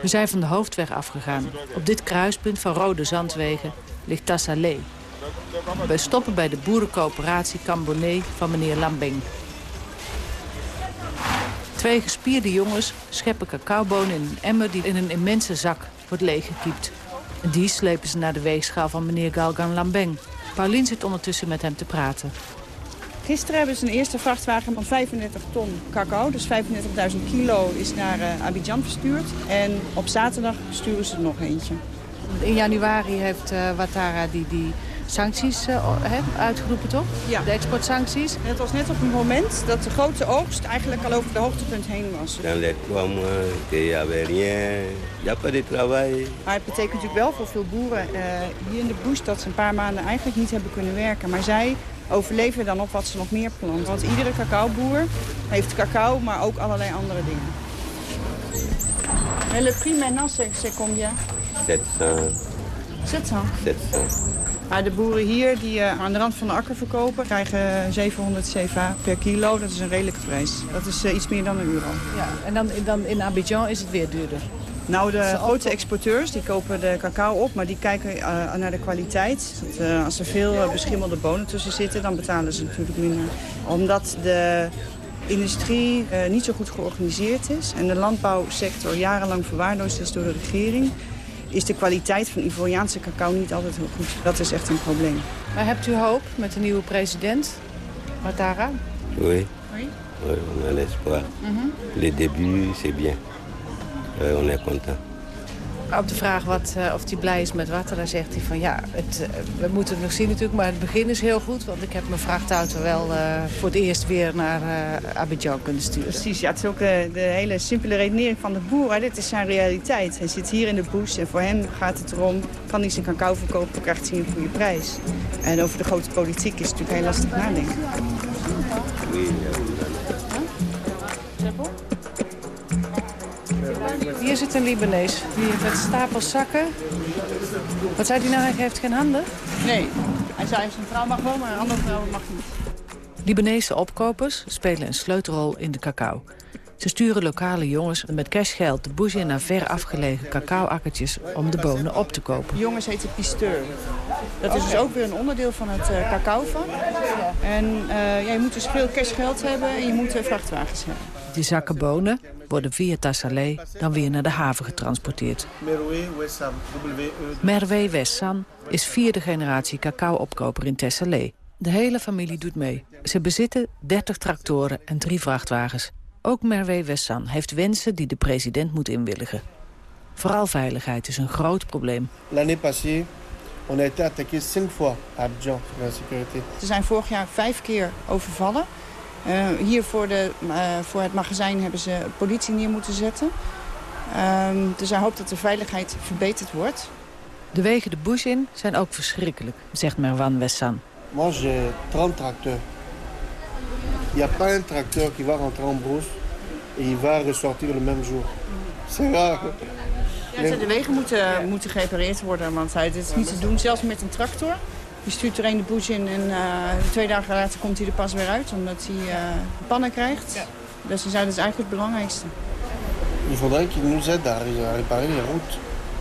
Speaker 15: We zijn van de hoofdweg afgegaan. Op dit kruispunt van rode zandwegen ligt Tassalé. Wij stoppen bij de boerencoöperatie Cambonnet van meneer Lambing. Twee gespierde jongens scheppen cacaobonen in een emmer die in een immense zak wordt leeggekiept. Die slepen ze naar de weegschaal van meneer Galgan Lambeng. Paulien zit ondertussen met hem te praten.
Speaker 14: Gisteren hebben ze een eerste vrachtwagen van 35 ton cacao. Dus 35.000 kilo is naar uh, Abidjan verstuurd. En op zaterdag sturen ze er nog eentje.
Speaker 15: In januari heeft uh, Watara die, die sancties uh, uitgeroepen, toch?
Speaker 14: Ja.
Speaker 15: De exportsancties.
Speaker 14: Het was net op het moment dat de grote oogst eigenlijk al over de hoogtepunt heen was. Maar het betekent natuurlijk wel voor veel boeren uh, hier in de bush dat ze een paar maanden eigenlijk niet hebben kunnen werken. Maar zij overleven dan op wat ze nog meer planten. Want iedere cacaoboer heeft cacao, maar ook allerlei andere dingen. En le prix maintenant, c'est combien?
Speaker 19: 700.
Speaker 14: 700?
Speaker 19: 700.
Speaker 14: Maar de boeren hier die uh, aan de rand van de akker verkopen... krijgen 700 CFA per kilo. Dat is een redelijke prijs. Dat is uh, iets meer dan een euro.
Speaker 15: Ja, en dan, dan in Abidjan is het weer duurder?
Speaker 14: Nou, de grote exporteurs die kopen de cacao op, maar die kijken uh, naar de kwaliteit. Dat, uh, als er veel uh, beschimmelde bonen tussen zitten, dan betalen ze natuurlijk minder. Omdat de industrie niet zo goed georganiseerd is en de landbouwsector jarenlang verwaarloosd is door de regering is de kwaliteit van Ivoriaanse cacao niet altijd heel goed. Dat is echt een probleem.
Speaker 15: Maar hebt u hoop met de nieuwe president, Ouattara?
Speaker 19: Oui.
Speaker 14: Oui?
Speaker 19: Oui, on a l'espoir. Mm -hmm. Le début, c'est bien. Uh, on est content.
Speaker 15: Op de vraag wat, uh, of hij blij is met wat, dan zegt hij van ja, het, uh, we moeten het nog zien natuurlijk, maar het begin is heel goed. Want ik heb mijn vrachtauto wel uh, voor het eerst weer naar Abidjan kunnen sturen.
Speaker 14: Precies, ja, het is ook de hele simpele redenering van de boer. Hè. Dit is zijn realiteit. Hij zit hier in de bush en voor hem gaat het erom, kan hij zijn cacao verkopen, krijgt hij een goede prijs. En over de grote politiek is het natuurlijk heel lastig nadenken.
Speaker 15: Hier zit een Libanees. Die met stapels zakken. Wat zei hij nou? Hij heeft geen handen?
Speaker 14: Nee. Hij zei zijn vrouw mag wel, maar een andere vrouw mag niet.
Speaker 15: Libanese opkopers spelen een sleutelrol in de cacao. Ze sturen lokale jongens met cashgeld de bush in naar ver afgelegen cacao-akkertjes om de bonen op te kopen.
Speaker 14: Jongens heten pisteur. Dat is dus ook weer een onderdeel van het uh, cacaovak. En uh, ja, je moet dus veel cashgeld hebben en je moet uh, vrachtwagens hebben.
Speaker 15: Die zakken bonen worden via Tassalé dan weer naar de haven getransporteerd. Merwe Wessan is vierde generatie cacao-opkoper in Tassalé. De hele familie doet mee. Ze bezitten 30 tractoren en drie vrachtwagens. Ook Merwe Wessan heeft wensen die de president moet inwilligen. Vooral veiligheid is een groot probleem.
Speaker 20: L'année passée, on a été attaqué cinq fois à Abidjan pour la sécurité.
Speaker 14: Ze zijn vorig jaar vijf keer overvallen. Uh, hier voor, de, uh, voor het magazijn hebben ze politie neer moeten zetten. Uh, dus hij hoopt dat de veiligheid verbeterd wordt.
Speaker 15: De wegen de bush in zijn ook verschrikkelijk, zegt Merwan Wessan.
Speaker 20: Moi j'ai 30 tracteurs. Il n'y a pas un tracteur qui va rentrer en brousse et il va ressortir le même jour. C'est rare.
Speaker 14: Ja, de wegen moeten, moeten gerepareerd worden, want het is niet te doen, zelfs met een tractor. Je stuurt er een de bush in en uh, twee dagen later komt hij er pas weer uit, omdat hij uh, pannen krijgt. Ja. Dus dat is eigenlijk het belangrijkste.
Speaker 20: Il faudrait qu'il nous aide à réparer les routes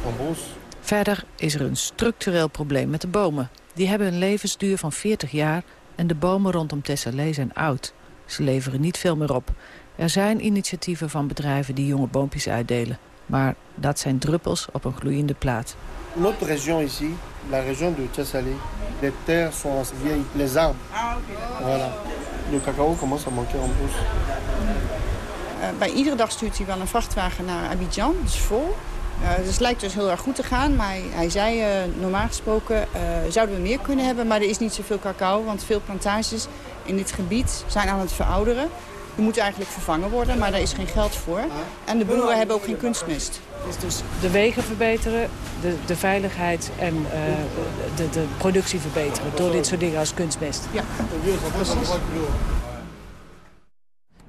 Speaker 20: en brousse.
Speaker 15: Verder is er een structureel probleem met de bomen. Die hebben een levensduur van 40 jaar en de bomen rondom Tessalé zijn oud. Ze leveren niet veel meer op. Er zijn initiatieven van bedrijven die jonge boompjes uitdelen. Maar dat zijn druppels op een gloeiende plaat.
Speaker 20: Notre région ici, la région de Tessalé, les terres sont vieilles, les arbres.
Speaker 14: Ah, okay.
Speaker 20: Voilà. Le cacao commence à manquer en.
Speaker 14: Uh, bij iedere dag stuurt hij wel een vrachtwagen naar Abidjan, dat is vol. Uh, dus het lijkt dus heel erg goed te gaan, maar hij, hij zei uh, normaal gesproken zouden we meer kunnen hebben. Maar er is niet zoveel cacao, want veel plantages in dit gebied zijn aan het verouderen. Die moeten eigenlijk vervangen worden, maar daar is geen geld voor. En de boeren hebben ook geen kunstmest.
Speaker 15: Dus, dus de wegen verbeteren, de, de veiligheid en uh, de, de productie verbeteren... door dit soort dingen als kunstmest.
Speaker 14: Ja, precies.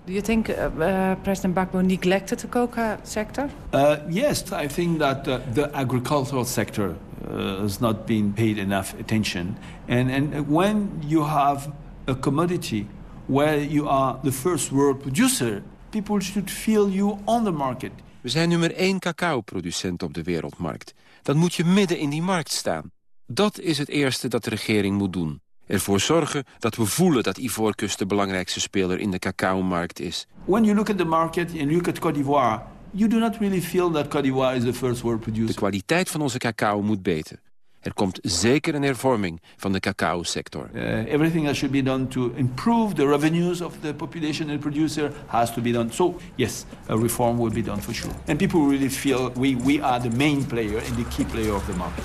Speaker 15: Do you think uh, uh, President Gbagbo neglected the coca sector?
Speaker 17: Uh, yes, I think that uh, the agricultural sector uh, has not been paid enough attention. And, and when you have a commodity where you are the first world producer, people should feel you on the market.
Speaker 18: We zijn nummer één cacaoproducent op de wereldmarkt. Dan moet je midden in die markt staan. Dat is het eerste dat de regering moet doen. Ervoor zorgen dat we voelen dat Ivoorkust de belangrijkste speler in de cacaomarkt is.
Speaker 17: When you look at the market and look at Côte d'Ivoire, you do not really feel that Côte d'Ivoire is the first world producer.
Speaker 18: De kwaliteit van onze cacao moet beter. Er komt zeker een hervorming van de cacao-sector.
Speaker 17: Uh, everything that should be done to improve the revenues of the population and producer has to be done. So, yes, a reform will be done for sure. And people really feel we, we are the main player and the key player of the market.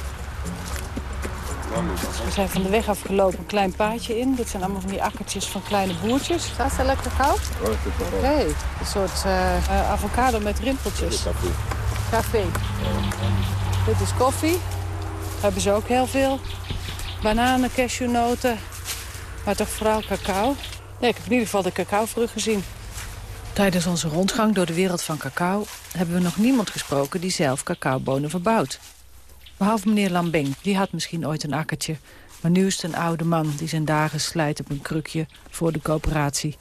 Speaker 9: We zijn van de weg afgelopen, een klein paadje in. Dit zijn allemaal van die akkertjes van kleine boertjes. Staat dat lekker koud? Oké, een soort uh, avocado met rimpeltjes. Café. Dit is koffie. Hebben ze ook heel veel. Bananen, cashewnoten. Maar toch vooral cacao. Nee, ik heb in ieder geval de cacaovrucht gezien.
Speaker 15: Tijdens onze rondgang door de wereld van cacao... hebben we nog niemand gesproken die zelf cacaobonen verbouwt. Behalve meneer Lambing, die had misschien ooit een akkertje. Maar nu is het een oude man die zijn dagen slijt op een krukje voor de coöperatie.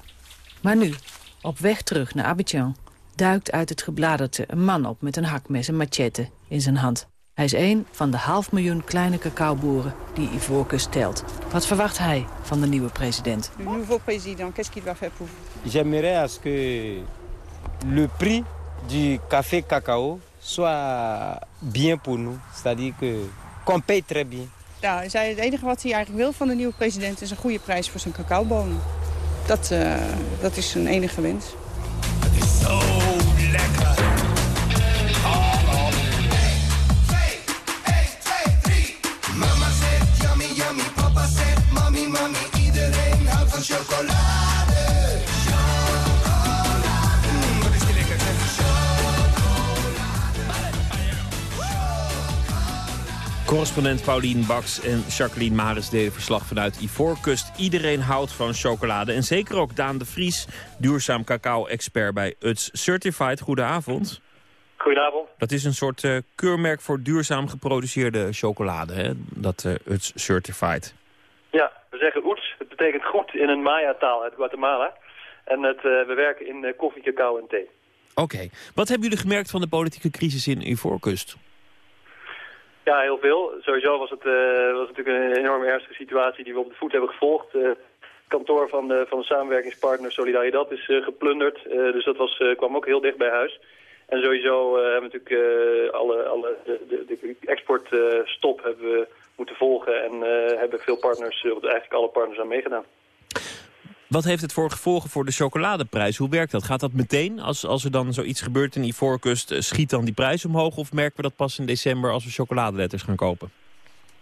Speaker 15: Maar nu, op weg terug naar Abidjan, duikt uit het gebladerte een man op met een hakmes en machette in zijn hand. Hij is een van de half miljoen kleine cacaoboeren die Ivoorkust telt. Wat verwacht hij van de nieuwe president?
Speaker 14: De nouveau président, qu'est-ce qu'il va faire pour vous?
Speaker 21: J'aimerais à ce que le prix du café cacao soit bien pour nous. C'est-à-dire que qu'on paye très bien.
Speaker 14: Zei het enige wat hij eigenlijk wil van de nieuwe president is een goede prijs voor zijn cacaobonen. Dat, uh, dat is zijn enige wens.
Speaker 6: Correspondent Paulien Baks en Jacqueline Maris deden verslag vanuit Ivoorkust. Iedereen houdt van chocolade. En zeker ook Daan de Vries, duurzaam cacao-expert bij UTS Certified. Goedenavond.
Speaker 22: Goedenavond.
Speaker 6: Dat is een soort uh, keurmerk voor duurzaam geproduceerde chocolade, hè? dat uh, UTS Certified.
Speaker 22: Ja, we zeggen UTS. Het betekent goed in een Maya-taal uit Guatemala. En het, uh, we werken in koffie, cacao en thee.
Speaker 6: Oké. Okay. Wat hebben jullie gemerkt van de politieke crisis in Ivoorkust?
Speaker 22: Ja, heel veel. Sowieso was het, uh, was natuurlijk een enorm ernstige situatie die we op de voet hebben gevolgd. Het uh, kantoor van de, van de samenwerkingspartner Solidaridad is uh, geplunderd. dus dat was, kwam ook heel dicht bij huis. En sowieso hebben we natuurlijk alle, alle de, de, de exportstop hebben we moeten volgen. En hebben veel partners, eigenlijk alle partners aan meegedaan.
Speaker 6: Wat heeft het voor gevolgen voor de chocoladeprijs? Hoe werkt dat? Gaat dat meteen als, als er dan zoiets gebeurt in Ivoorkust? Schiet dan die prijs omhoog of merken we dat pas in december als we chocoladeletters gaan kopen?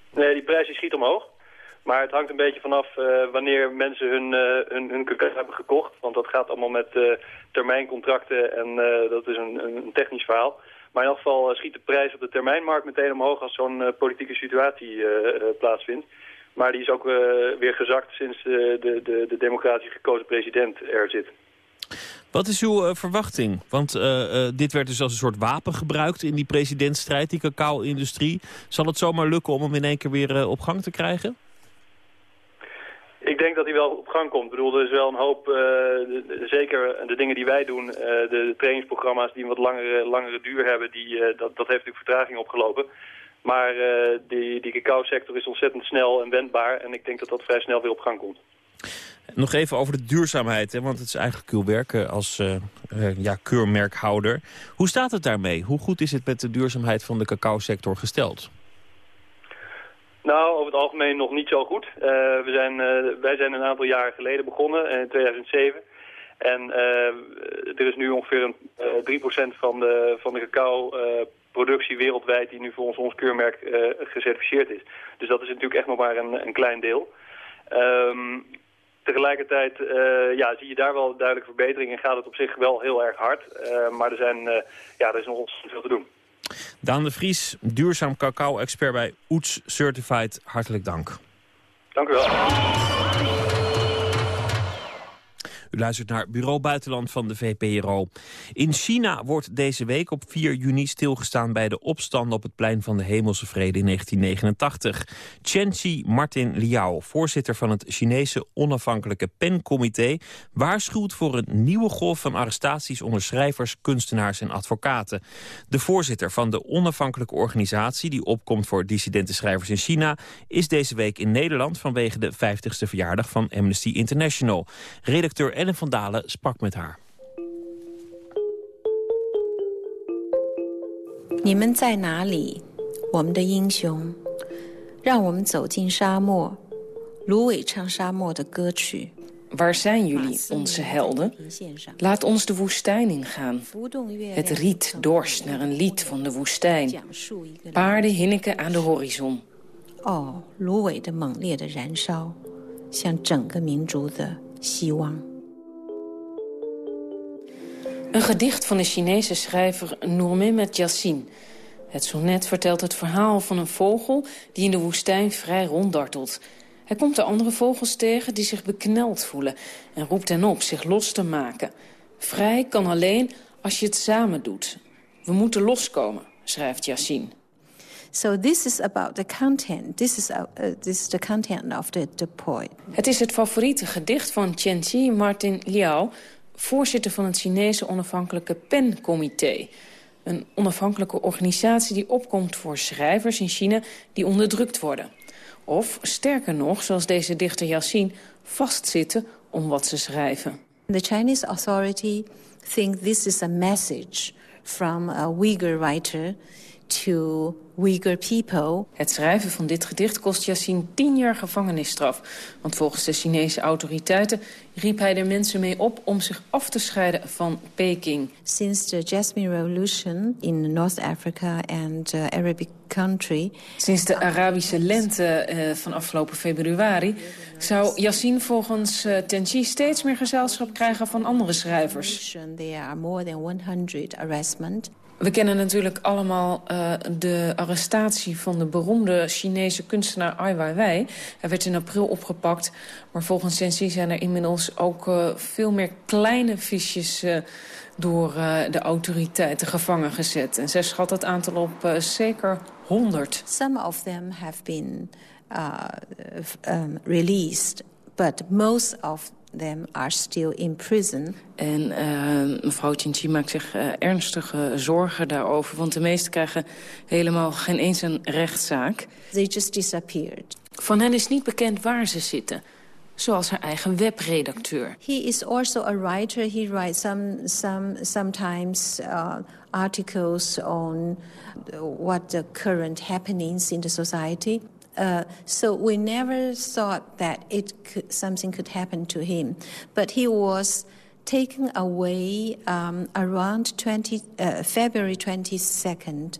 Speaker 22: Nee, die prijs die schiet omhoog. Maar het hangt een beetje vanaf uh, wanneer mensen hun, uh, hun, hun hebben gekocht. Want dat gaat allemaal met termijncontracten en dat is een, een technisch verhaal. Maar in elk geval schiet de prijs op de termijnmarkt meteen omhoog als zo'n politieke situatie plaatsvindt. Maar die is ook uh, weer gezakt sinds uh, de, de, de democratisch gekozen president er zit.
Speaker 6: Wat is uw uh, verwachting? Want dit werd dus als een soort wapen gebruikt in die presidentsstrijd, die cacao-industrie. Zal het zomaar lukken om hem in één keer weer op gang te krijgen?
Speaker 22: Ik denk dat hij wel op gang komt. Ik bedoel, er is wel een hoop, de, de, zeker de dingen die wij doen, de, de, trainingsprogramma's die een wat langere, langere duur hebben, die, dat, dat heeft natuurlijk vertraging opgelopen. Maar uh, die, die cacao-sector is ontzettend snel en wendbaar. En ik denk dat dat vrij snel weer op gang komt.
Speaker 6: Nog even over de duurzaamheid, hè, want het is eigenlijk uw werk als uh, uh, ja, keurmerkhouder. Hoe staat het daarmee? Hoe goed is het met de duurzaamheid van de cacao-sector gesteld?
Speaker 22: Nou, over het algemeen nog niet zo goed. we zijn, wij zijn een aantal jaren geleden begonnen, in 2007. En er is nu ongeveer een, 3% van de, van de cacao productie wereldwijd die nu voor ons, ons keurmerk uh, gecertificeerd is. Dus dat is natuurlijk echt nog maar een, een klein deel. Um, tegelijkertijd uh, ja, zie je daar wel duidelijke verbetering en gaat het op zich wel heel erg hard. Uh, maar er, zijn, ja, er is nog ontzettend veel te doen.
Speaker 6: Daan de Vries, duurzaam cacao-expert bij Oets Certified. Hartelijk dank.
Speaker 22: Dank u wel.
Speaker 6: U luistert naar Bureau Buitenland van de VPRO. In China wordt deze week op 4 juni stilgestaan bij de opstand op het plein van de Hemelse Vrede in 1989. Chen Chi Martin Liao, voorzitter van het Chinese onafhankelijke PEN-comité, waarschuwt voor een nieuwe golf van arrestaties onder schrijvers, kunstenaars en advocaten. De voorzitter van de onafhankelijke organisatie die opkomt voor dissidente schrijvers in China is deze week in Nederland vanwege de 50ste verjaardag van Amnesty International. Redacteur Ellen van Dalen sprak met haar.
Speaker 23: 你们在哪里，我们的英雄？让我们走进沙漠。芦苇唱沙漠的歌曲。
Speaker 24: Waar zijn jullie, onze helden? Laat ons de woestijn ingaan. Het riet dorst naar een lied van de woestijn. Paarden hinniken aan de horizon.
Speaker 23: 哦，芦苇的猛烈的燃烧，向整个民族的希望。
Speaker 24: Een gedicht van de Chinese schrijver Nurmehmet Yassin. Het sonnet vertelt het verhaal van een vogel die in de woestijn vrij ronddartelt. Hij komt de andere vogels tegen die zich bekneld voelen... en roept hen op zich los te maken. Vrij kan alleen als je het samen doet. We moeten loskomen, schrijft Yassin.
Speaker 23: So this is about the content. This is, uh, this is the content of the, the poem.
Speaker 24: Het is het favoriete gedicht van Chen Martin Liao... voorzitter van het Chinese onafhankelijke PEN-comité. Een onafhankelijke organisatie die opkomt voor schrijvers in China... die onderdrukt worden. Of, sterker nog, zoals deze dichter Yassin, vastzitten om wat ze schrijven.
Speaker 23: The Chinese authority think this is a message from a Uyghur writer to Uyghur people.
Speaker 24: Het schrijven van dit gedicht kost Yassin tien jaar gevangenisstraf. Want volgens de Chinese autoriteiten riep hij er mensen mee op om zich af te scheiden van Peking.
Speaker 23: Since the Jasmine Revolution in North Africa and uh, Arabic country...
Speaker 24: Sinds de Arabische lente uh, van afgelopen februari... zou Yassin volgens uh, Tenchi steeds meer gezelschap krijgen van andere schrijvers.
Speaker 23: There are more than 100 arrestments.
Speaker 24: We kennen natuurlijk allemaal uh, de arrestatie van de beroemde Chinese kunstenaar Ai Weiwei. Hij werd in april opgepakt, maar volgens Sensi zijn er inmiddels ook uh, veel meer kleine visjes uh, door de autoriteiten gevangen gezet. En zij schat het aantal op zeker 100.
Speaker 23: Some of them have been um, released, but most of them are still in prison.
Speaker 24: En uh, mevrouw Chinchi maakt zich uh, ernstige zorgen daarover... want de meesten krijgen helemaal geen eens een rechtszaak.
Speaker 23: They just disappeared.
Speaker 24: Van hen is niet bekend waar ze zitten. Zoals haar eigen webredacteur.
Speaker 23: He is also a writer. He writes some, some, sometimes uh, articles on what the current happenings in the society. Uh, so we never thought that it could, something could happen to him. But he was taken away um, around 20, uh, February 22nd.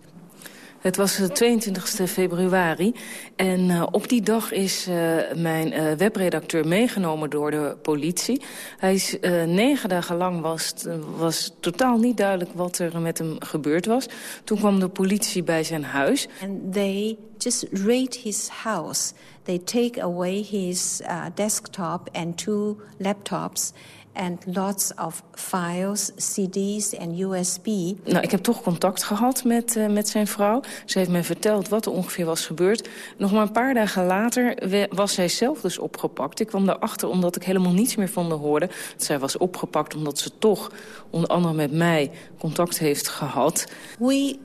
Speaker 24: Het was de 22 februari en uh, op die dag is uh, mijn uh, webredacteur meegenomen door de politie. Hij is negen dagen lang was, was totaal niet duidelijk wat er met hem gebeurd was. Toen kwam de politie bij zijn huis.
Speaker 23: And they just raid his house. They take away his desktop and two laptops and lots of files, CD's en USB.
Speaker 24: Nou, ik heb toch contact gehad met, uh, met zijn vrouw. Ze heeft mij verteld wat er ongeveer was gebeurd. Nog maar een paar dagen later was zij zelf dus opgepakt. Ik kwam daarachter omdat ik helemaal niets meer van haar hoorde. Zij was opgepakt omdat ze toch onder andere met mij contact heeft gehad.
Speaker 23: We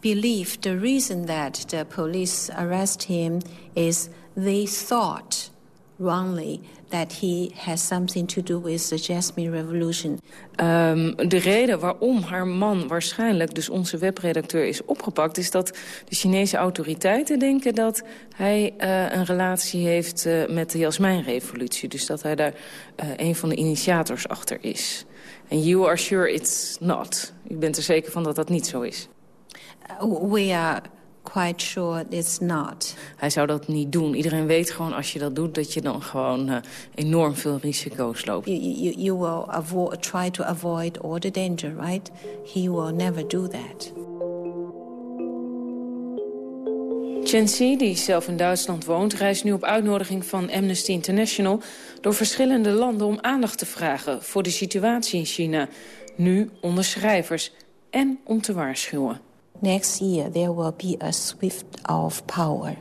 Speaker 23: believe the reason that the police arrest him is they thought wrongly that he has something to do with the Jasmine Revolution.
Speaker 24: Um, de reden waarom haar man waarschijnlijk, dus onze webredacteur, is opgepakt... is dat de Chinese autoriteiten denken dat hij uh, een relatie heeft uh, met de Jasmijnrevolutie. Dus dat hij daar uh, een van de initiators achter is. En you are sure it's not. U bent er zeker van dat dat niet zo is?
Speaker 23: we are quite sure it's not.
Speaker 24: Hij zou dat niet doen. Iedereen weet gewoon als je dat doet... dat je dan gewoon uh, enorm veel risico's loopt.
Speaker 23: You, you, you will avoid, try to avoid all the danger, right? He will never do that.
Speaker 24: Chen Xi, die zelf in Duitsland woont, reist nu op uitnodiging van Amnesty International door verschillende landen om aandacht te vragen voor de situatie in China. Nu onder schrijvers en om te waarschuwen.
Speaker 23: Next year there will be a swift of power.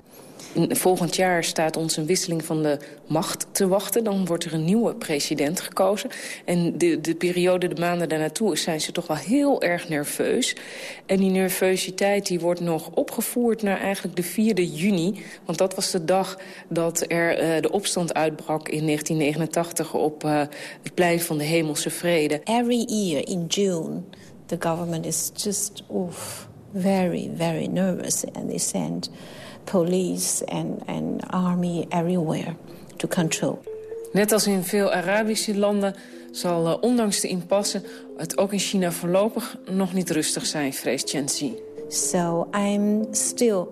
Speaker 24: Volgend jaar staat ons een wisseling van de macht te wachten. Dan wordt er een nieuwe president gekozen. En de, de periode, de maanden daarnaartoe, zijn ze toch wel heel erg nerveus. En die nerveusiteit die wordt nog opgevoerd naar eigenlijk de 4e juni. Want dat was de dag dat er uh, de opstand uitbrak in 1989 op uh, het plein van de Hemelse Vrede.
Speaker 23: Every year in June, the government is just oof, very, very nervous. And they send police and, and army everywhere to control.
Speaker 24: Net als in veel Arabische landen zal uh, ondanks de impasse het ook in China voorlopig nog niet rustig zijn, vreest Chen Xi.
Speaker 23: So I'm still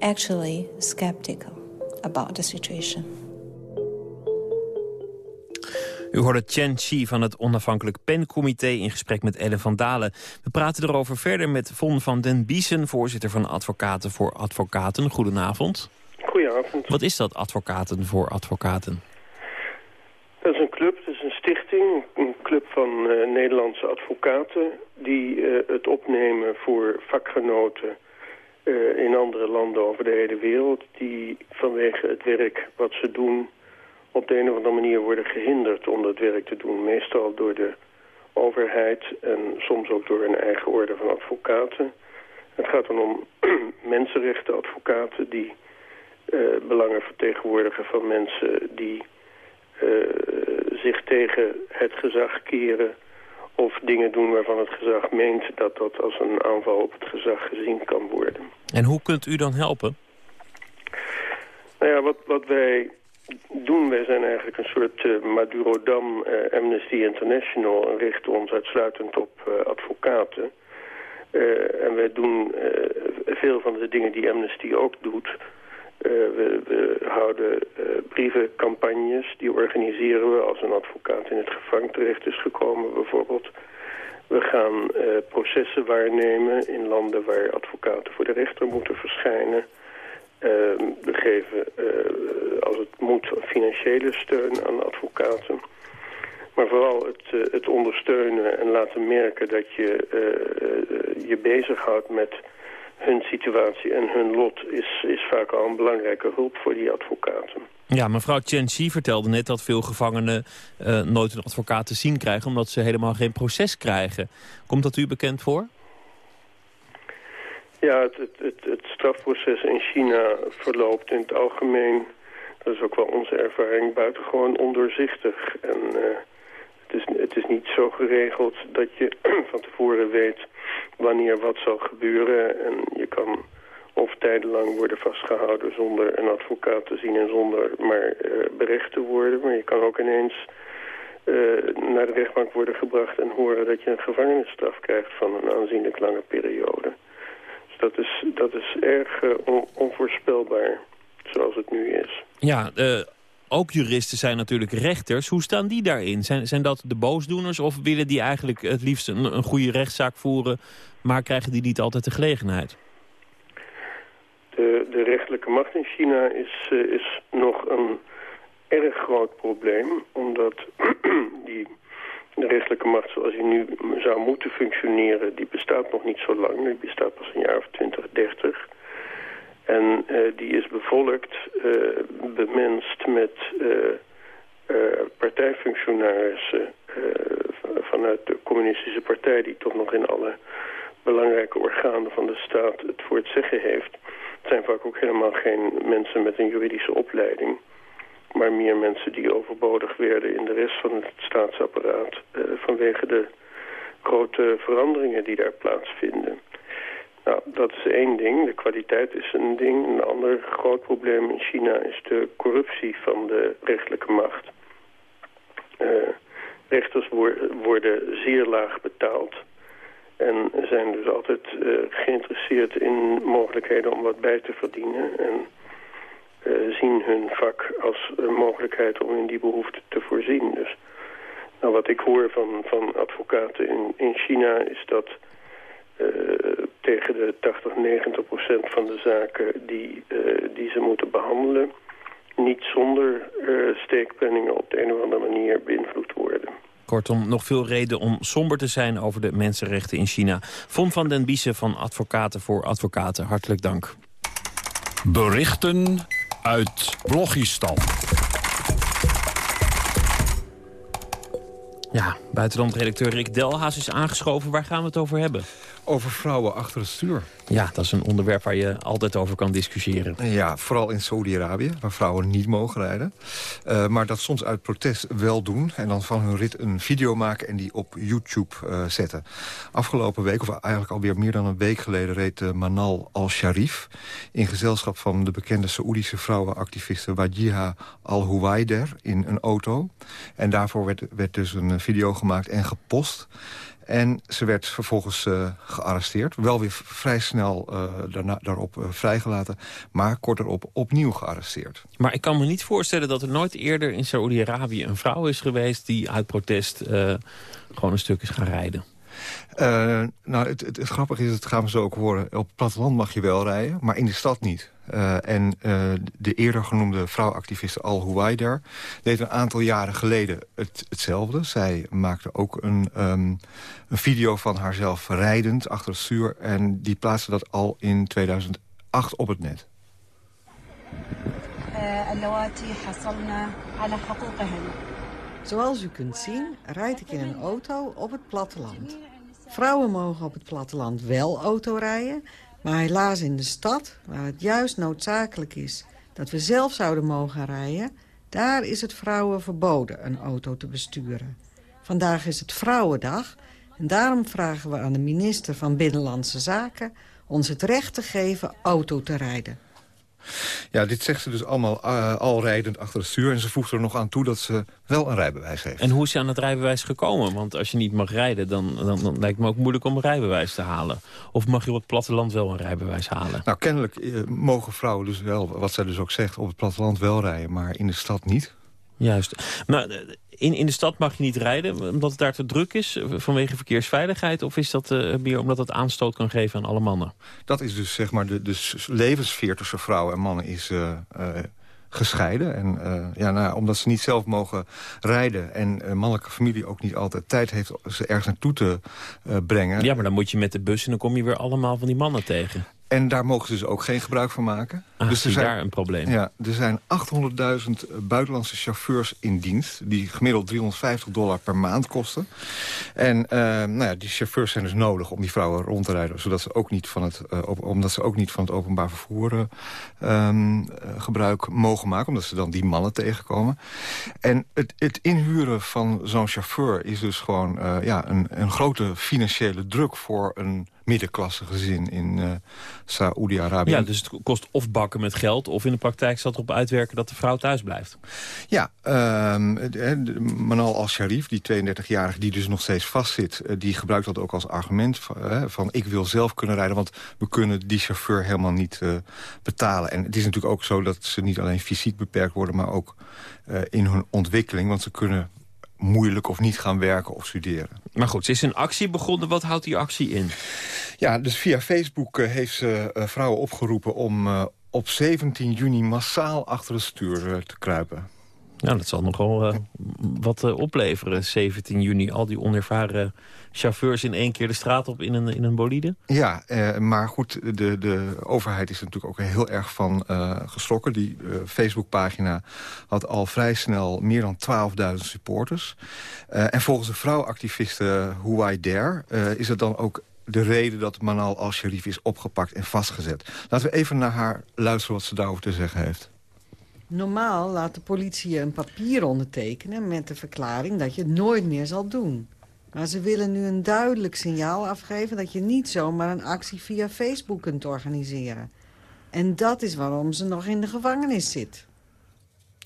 Speaker 23: actually skeptical about the situation.
Speaker 6: U hoorde Chen Chi van het onafhankelijk PEN-comité in gesprek met Ellen van Dalen. We praten erover verder met Von van den Biesen, voorzitter van Advocaten voor Advocaten. Goedenavond.
Speaker 25: Goedenavond.
Speaker 6: Wat is dat, Advocaten voor Advocaten?
Speaker 25: Dat is een club, dat is een stichting, een club van uh, Nederlandse advocaten... die uh, het opnemen voor vakgenoten uh, in andere landen over de hele wereld... die vanwege het werk wat ze doen op de een of andere manier worden gehinderd om dat werk te doen. Meestal door de overheid en soms ook door een eigen orde van advocaten. Het gaat dan om *clears throat* mensenrechtenadvocaten die uh, belangen vertegenwoordigen van mensen die uh, zich tegen het gezag keren of dingen doen waarvan het gezag meent dat dat als een aanval op het gezag gezien kan worden.
Speaker 6: En hoe kunt u dan helpen?
Speaker 25: Nou ja, wat, wat wij doen. Wij zijn eigenlijk een soort uh, Madurodam uh, Amnesty International... en richten ons uitsluitend op uh, advocaten. en wij doen veel van de dingen die Amnesty ook doet. We, we, houden brievencampagnes, die organiseren we als een advocaat in het gevangen terecht is gekomen bijvoorbeeld. We gaan processen waarnemen in landen waar advocaten voor de rechter moeten verschijnen... Uh, we geven, uh, als het moet, financiële steun aan advocaten. Maar vooral het, uh, het ondersteunen en laten merken dat je je bezighoudt met hun situatie en hun lot... Is, is vaak al een belangrijke hulp voor die advocaten.
Speaker 6: Ja, mevrouw Chen Xi vertelde net dat veel gevangenen nooit een advocaat te zien krijgen... omdat ze helemaal geen proces krijgen. Komt dat u bekend voor?
Speaker 25: Ja, het, het, het, strafproces in China verloopt in het algemeen... dat is ook wel onze ervaring, buitengewoon ondoorzichtig. En uh, het, is, het is niet zo geregeld dat je *clears throat* van tevoren weet wanneer wat zal gebeuren. En je kan of tijdenlang worden vastgehouden zonder een advocaat te zien... en zonder maar uh, berecht te worden. Maar je kan ook ineens... Uh, naar de rechtbank worden gebracht en horen dat je een gevangenisstraf krijgt van een aanzienlijk lange periode dat is, dat is erg uh, on, onvoorspelbaar, zoals het nu is.
Speaker 6: Ja, uh, ook juristen zijn natuurlijk rechters. Hoe staan die daarin? Zijn, zijn dat de boosdoeners of willen die eigenlijk het liefst een, een goede rechtszaak voeren... maar krijgen die niet altijd de gelegenheid?
Speaker 25: De, de rechtelijke macht in China is, uh, is nog een erg groot probleem... omdat *clears throat* die de rechtelijke macht zoals die nu zou moeten functioneren, die bestaat nog niet zo lang. Die bestaat pas een jaar of 20, 30. En uh, die is bevolkt, uh, bemenst met uh, partijfunctionarissen vanuit de communistische partij... die toch nog in alle belangrijke organen van de staat het voor het zeggen heeft. Het zijn vaak ook helemaal geen mensen met een juridische opleiding maar meer mensen die overbodig werden in de rest van het staatsapparaat uh, vanwege de grote veranderingen die daar plaatsvinden. Nou, dat is één ding. De kwaliteit is een ding. Een ander groot probleem in China is de corruptie van de rechtelijke macht. Uh, rechters worden zeer laag betaald. En zijn dus altijd uh, geïnteresseerd in mogelijkheden om wat bij te verdienen. En zien hun vak als een mogelijkheid om in die behoefte te voorzien. Dus nou, wat ik hoor van, van advocaten in, in China is dat tegen de 80, 90 procent van de zaken die, die ze moeten behandelen... niet zonder steekpenningen op de een of andere manier beïnvloed worden.
Speaker 6: Kortom, nog veel reden om somber te zijn over de mensenrechten in China. Von van den Biesen van Advocaten voor Advocaten, hartelijk dank.
Speaker 11: Berichten uit Blogistan.
Speaker 6: Ja, buitenlandredacteur Rick Delhaas is aangeschoven. Waar gaan we het over hebben?
Speaker 26: Over vrouwen achter het stuur.
Speaker 6: Ja, dat is een onderwerp waar je altijd over kan discussiëren.
Speaker 26: Ja, vooral in Saudi-Arabië, waar vrouwen niet mogen rijden. Uh, maar dat soms uit protest wel doen. En dan van hun rit een video maken en die op YouTube uh, zetten. Afgelopen week, of eigenlijk alweer meer dan een week geleden... reed uh, Manal al-Sharif in gezelschap van de bekende Saoedische vrouwenactiviste... Wajiha al-Huwaider in een auto. En daarvoor werd, werd dus een video gemaakt en gepost... En ze werd vervolgens uh, gearresteerd. Wel weer vrij snel uh, daarna, daarop uh, vrijgelaten. Maar kort erop opnieuw gearresteerd.
Speaker 6: Maar ik kan me niet voorstellen dat er nooit eerder in Saoedi-Arabië... een vrouw is geweest die uit protest gewoon een stuk is gaan rijden.
Speaker 26: Nou, het, het, het, grappige is, het gaan we zo ook horen... op het platteland mag je wel rijden, maar in de stad niet. Uh, en uh, de eerder genoemde vrouwactiviste Al Huwaider... deed een aantal jaren geleden het, hetzelfde. Zij maakte ook een, um, een video van haarzelf rijdend achter het stuur... en die plaatste dat al in 2008 op het net.
Speaker 27: Zoals u kunt zien, rijd ik in een auto op het platteland. Vrouwen mogen op het platteland wel autorijden... maar helaas in de stad, waar het juist noodzakelijk is... dat we zelf zouden mogen rijden... daar is het vrouwen verboden een auto te besturen. Vandaag is het Vrouwendag... en daarom vragen we aan de minister van Binnenlandse Zaken... ons het recht te geven auto te rijden.
Speaker 26: Ja, dit zegt ze dus allemaal uh, al rijdend achter het stuur. En ze voegt er nog aan toe dat ze wel een rijbewijs heeft.
Speaker 6: En hoe is ze aan het rijbewijs gekomen? Want als je niet mag rijden, dan, dan, dan lijkt het me ook moeilijk om een rijbewijs te halen. Of mag je op het platteland wel een rijbewijs halen?
Speaker 26: Nou, kennelijk uh, mogen vrouwen dus wel, wat zij dus ook zegt, op het platteland wel rijden. Maar in de stad niet.
Speaker 6: Juist. Maar in, in de stad mag je niet rijden omdat het daar te druk is vanwege verkeersveiligheid? Of is dat uh, meer omdat het aanstoot kan geven aan alle mannen?
Speaker 26: Dat is dus zeg maar de, de levensfeer tussen vrouwen en mannen is uh, uh, gescheiden. En ja, nou, omdat ze niet zelf mogen rijden en mannelijke familie ook niet altijd tijd heeft ze ergens naartoe te brengen.
Speaker 6: Ja, maar dan moet je met de bus en dan kom je weer allemaal van die mannen tegen.
Speaker 26: En daar mogen ze dus ook geen gebruik van maken.
Speaker 6: Ah,
Speaker 26: dus
Speaker 6: er zijn daar een probleem.
Speaker 26: Ja, er zijn 800.000 buitenlandse chauffeurs in dienst... die gemiddeld 350 dollar per maand kosten. En uh, nou ja, die chauffeurs zijn dus nodig om die vrouwen rond te rijden... Zodat ze ook niet van het, uh, op, omdat ze ook niet van het openbaar vervoer uh, gebruik mogen maken. Omdat ze dan die mannen tegenkomen. En het, het inhuren van zo'n chauffeur is dus gewoon ja, een, een grote financiële druk... voor een middenklasse gezin in uh, Saoedi-Arabië.
Speaker 6: Ja, dus het kost of bakken met geld... of in de praktijk zal erop uitwerken dat de vrouw thuis blijft.
Speaker 26: Ja, uh, Manal al-Sharif, die 32-jarige die dus nog steeds vastzit... Uh, die gebruikt dat ook als argument van, van... ik wil zelf kunnen rijden, want we kunnen die chauffeur helemaal niet uh, betalen. En het is natuurlijk ook zo dat ze niet alleen fysiek beperkt worden... maar ook in hun ontwikkeling, want ze kunnen moeilijk of niet gaan werken of studeren.
Speaker 6: Maar goed, ze is een actie begonnen. Wat houdt die actie in?
Speaker 26: Ja, dus via Facebook uh, heeft ze uh, vrouwen opgeroepen om uh, op 17 juni massaal achter het stuur te kruipen.
Speaker 6: Nou, dat zal nogal wat opleveren, 17 juni. Al die onervaren chauffeurs in één keer de straat op in een, in een bolide?
Speaker 26: Ja, eh, maar goed, de, de overheid is er natuurlijk ook heel erg van uh, geschrokken. Die Facebookpagina had al vrij snel meer dan 12.000 supporters. En volgens de vrouwactiviste Huay Der is het dan ook de reden dat Manal al-Sharif is opgepakt en vastgezet. Laten we even naar haar luisteren wat ze daarover te zeggen heeft.
Speaker 27: Normaal laat de politie je een papier ondertekenen met de verklaring dat je het nooit meer zal doen. Maar ze willen nu een duidelijk signaal afgeven... dat je niet zomaar een actie via Facebook kunt organiseren. En dat is waarom ze nog in de gevangenis zit.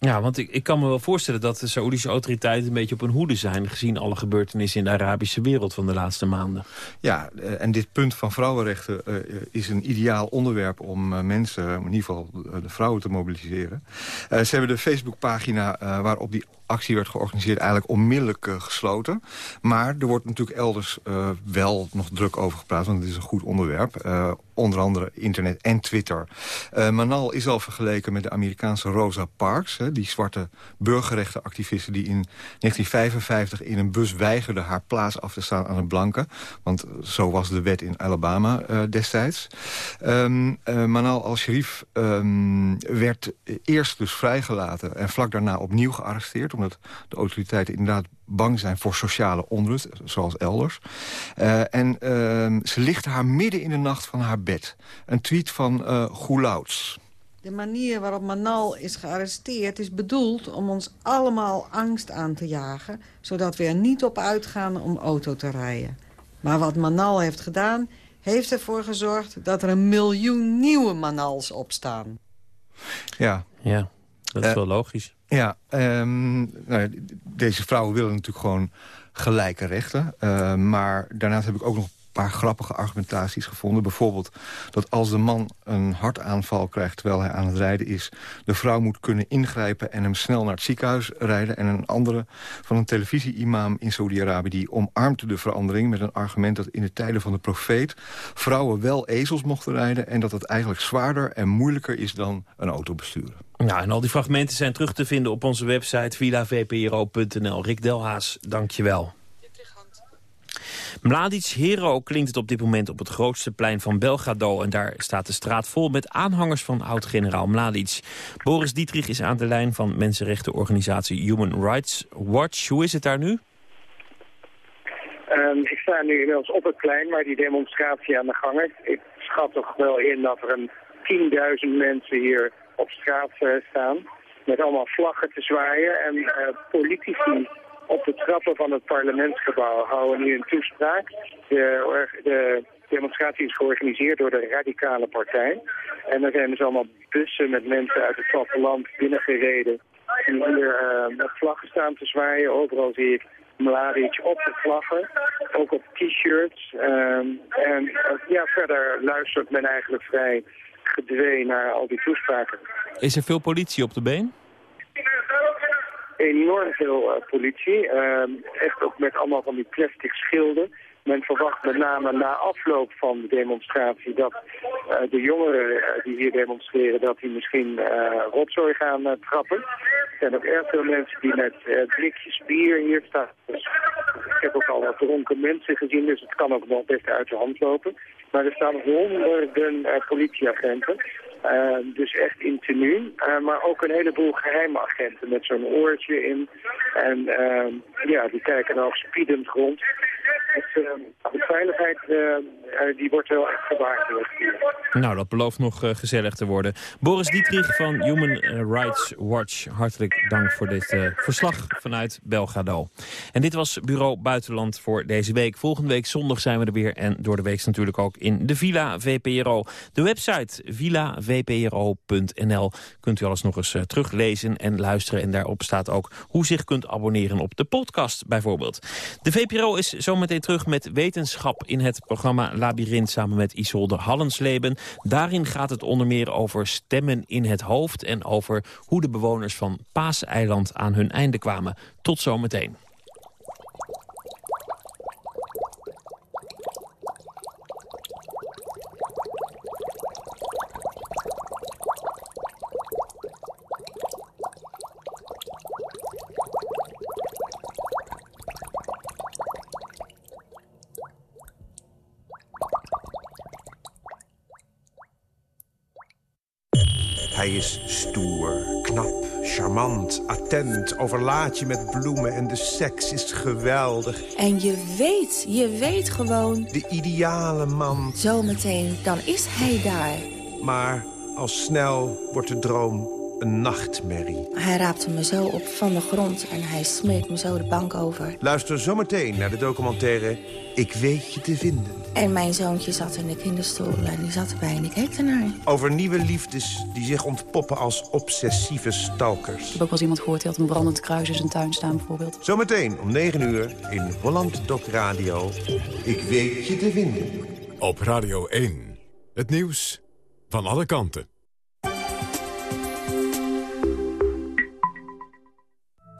Speaker 6: Ja, want ik, ik kan me wel voorstellen dat de Saoedische autoriteiten... een beetje op hun hoede zijn... gezien alle gebeurtenissen in de Arabische wereld van de laatste maanden.
Speaker 26: Ja, eh, en dit punt van vrouwenrechten uh, is een ideaal onderwerp... om uh, mensen, in ieder geval de vrouwen, te mobiliseren. ze hebben de Facebookpagina waarop die actie werd georganiseerd eigenlijk onmiddellijk uh, gesloten. Maar er wordt natuurlijk elders uh, wel nog druk over gepraat, want het is een goed onderwerp. Uh, onder andere internet en Twitter. Manal is al vergeleken met de Amerikaanse Rosa Parks... Hè, die zwarte burgerrechtenactiviste die in 1955 in een bus weigerde... haar plaats af te staan aan een blanke. Want zo was de wet in Alabama destijds. Um, Manal al-Sharif um, werd eerst dus vrijgelaten... en vlak daarna opnieuw gearresteerd omdat de autoriteiten inderdaad bang zijn voor sociale onrust, zoals elders. Uh, en uh, ze lichten haar midden in de nacht van haar bed. Een tweet van uh.
Speaker 27: De manier waarop Manal is gearresteerd is bedoeld om ons allemaal angst aan te jagen... zodat we er niet op uitgaan om auto te rijden. Maar wat Manal heeft gedaan, heeft ervoor gezorgd... dat er een miljoen nieuwe Manals opstaan.
Speaker 26: Ja.
Speaker 6: Ja, dat is wel logisch.
Speaker 26: Ja, um, nou, deze vrouwen willen natuurlijk gewoon gelijke rechten. Uh, maar daarnaast heb ik ook nog paar grappige argumentaties gevonden. Bijvoorbeeld dat als de man een hartaanval krijgt terwijl hij aan het rijden is... de vrouw moet kunnen ingrijpen en hem snel naar het ziekenhuis rijden. En een andere van een televisie-imam in Saudi-Arabië... die omarmde de verandering met een argument dat in de tijden van de profeet... vrouwen wel ezels mochten rijden en dat het eigenlijk zwaarder en moeilijker is dan een auto besturen.
Speaker 6: Nou, en al die fragmenten zijn terug te vinden op onze website villavpro.nl. Rick Delhaas, dank je wel. Mladic Hero klinkt het op dit moment op het grootste plein van Belgrado. En daar staat de straat vol met aanhangers van oud-generaal Mladic. Boris Dietrich is aan de lijn van mensenrechtenorganisatie Human Rights Watch. Hoe is het daar nu?
Speaker 8: Um, ik sta nu inmiddels op het plein waar die demonstratie aan de gang is. Ik schat toch wel in dat er een 10.000 mensen hier op straat uh, staan. Met allemaal vlaggen te zwaaien en uh, politici op de trappen van het parlementsgebouw houden nu een toespraak. De, de demonstratie is georganiseerd door de Radicale Partij. En er zijn dus allemaal bussen met mensen uit het platteland binnengereden. Die hier uh, met vlaggen staan te zwaaien. Overal zie ik Mladic op de vlaggen, ook op t-shirts. Uh, en uh, ja, verder luistert men eigenlijk vrij gedwee naar al die toespraken.
Speaker 6: Is er veel politie op de been?
Speaker 8: Enorm veel uh, politie. Uh, echt ook met allemaal van die plastic schilden. Men verwacht met name na afloop van de demonstratie dat uh, de jongeren uh, die hier demonstreren, dat die misschien rotzooi gaan trappen. Er zijn ook erg veel mensen die met blikjes bier hier staan. Dus ik heb ook al wat dronken mensen gezien, dus het kan ook nog best uit de hand lopen. Maar er staan honderden politieagenten. Uh, dus echt in tenue. Uh, maar ook een heleboel geheime agenten met zo'n oortje in. En uh, ja, die kijken ook spiedend rond. Dus, de veiligheid die wordt wel echt gewaarborgd.
Speaker 6: Nou, dat belooft nog gezellig te worden. Boris Dietrich van Human Rights Watch, hartelijk dank voor dit verslag vanuit Belgrado. En dit was Bureau Buitenland voor deze week. Volgende week zondag zijn we er weer en door de week natuurlijk ook in de Villa VPRO. De website Villa VPRO vpro.nl kunt u alles nog eens uh, teruglezen en luisteren. En daarop staat ook hoe zich kunt abonneren op de podcast bijvoorbeeld. De VPRO is zometeen terug met wetenschap in het programma Labyrinth samen met Isolde Hallensleben. Daarin gaat het onder meer over stemmen in het hoofd en over hoe de bewoners van Paaseiland aan hun einde kwamen. Tot zometeen.
Speaker 4: Hij is stoer, knap, charmant, attent, overlaat je met bloemen en de seks is geweldig.
Speaker 28: En je weet, je weet gewoon...
Speaker 4: De ideale man.
Speaker 28: Zometeen, dan is hij daar.
Speaker 4: Maar al snel wordt de droom
Speaker 29: een nachtmerrie.
Speaker 28: Hij raapte me zo op van de grond en hij smeet me zo de bank over.
Speaker 29: Luister zometeen naar de documentaire Ik weet je te vinden.
Speaker 28: En mijn zoontje zat in de kinderstoel en die zat erbij en ik keek ernaar.
Speaker 29: Over nieuwe liefdes die zich ontpoppen als obsessieve stalkers.
Speaker 30: Ik heb ook wel eens iemand gehoord die had een brandend kruis in zijn tuin staan bijvoorbeeld.
Speaker 29: Zometeen om 9 uur in Holland Doc Radio. Ik weet je te vinden.
Speaker 5: Op Radio 1. Het nieuws van alle kanten.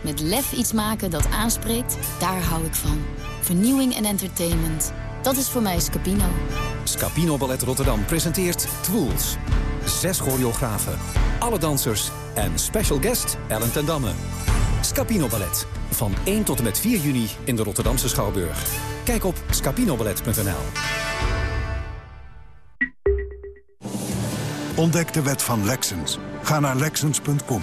Speaker 31: Met lef iets maken dat aanspreekt, daar hou ik van. Vernieuwing en entertainment. Dat is voor mij Scapino.
Speaker 4: Scapino Ballet Rotterdam presenteert Twools. Zes choreografen, alle dansers en special guest Ellen ten Damme. Scapino Ballet. Van 1 tot en met 4 juni in de Rotterdamse Schouwburg. Kijk op scapinoballet.nl.
Speaker 32: Ontdek de wet van Lexens. Ga naar Lexens.com.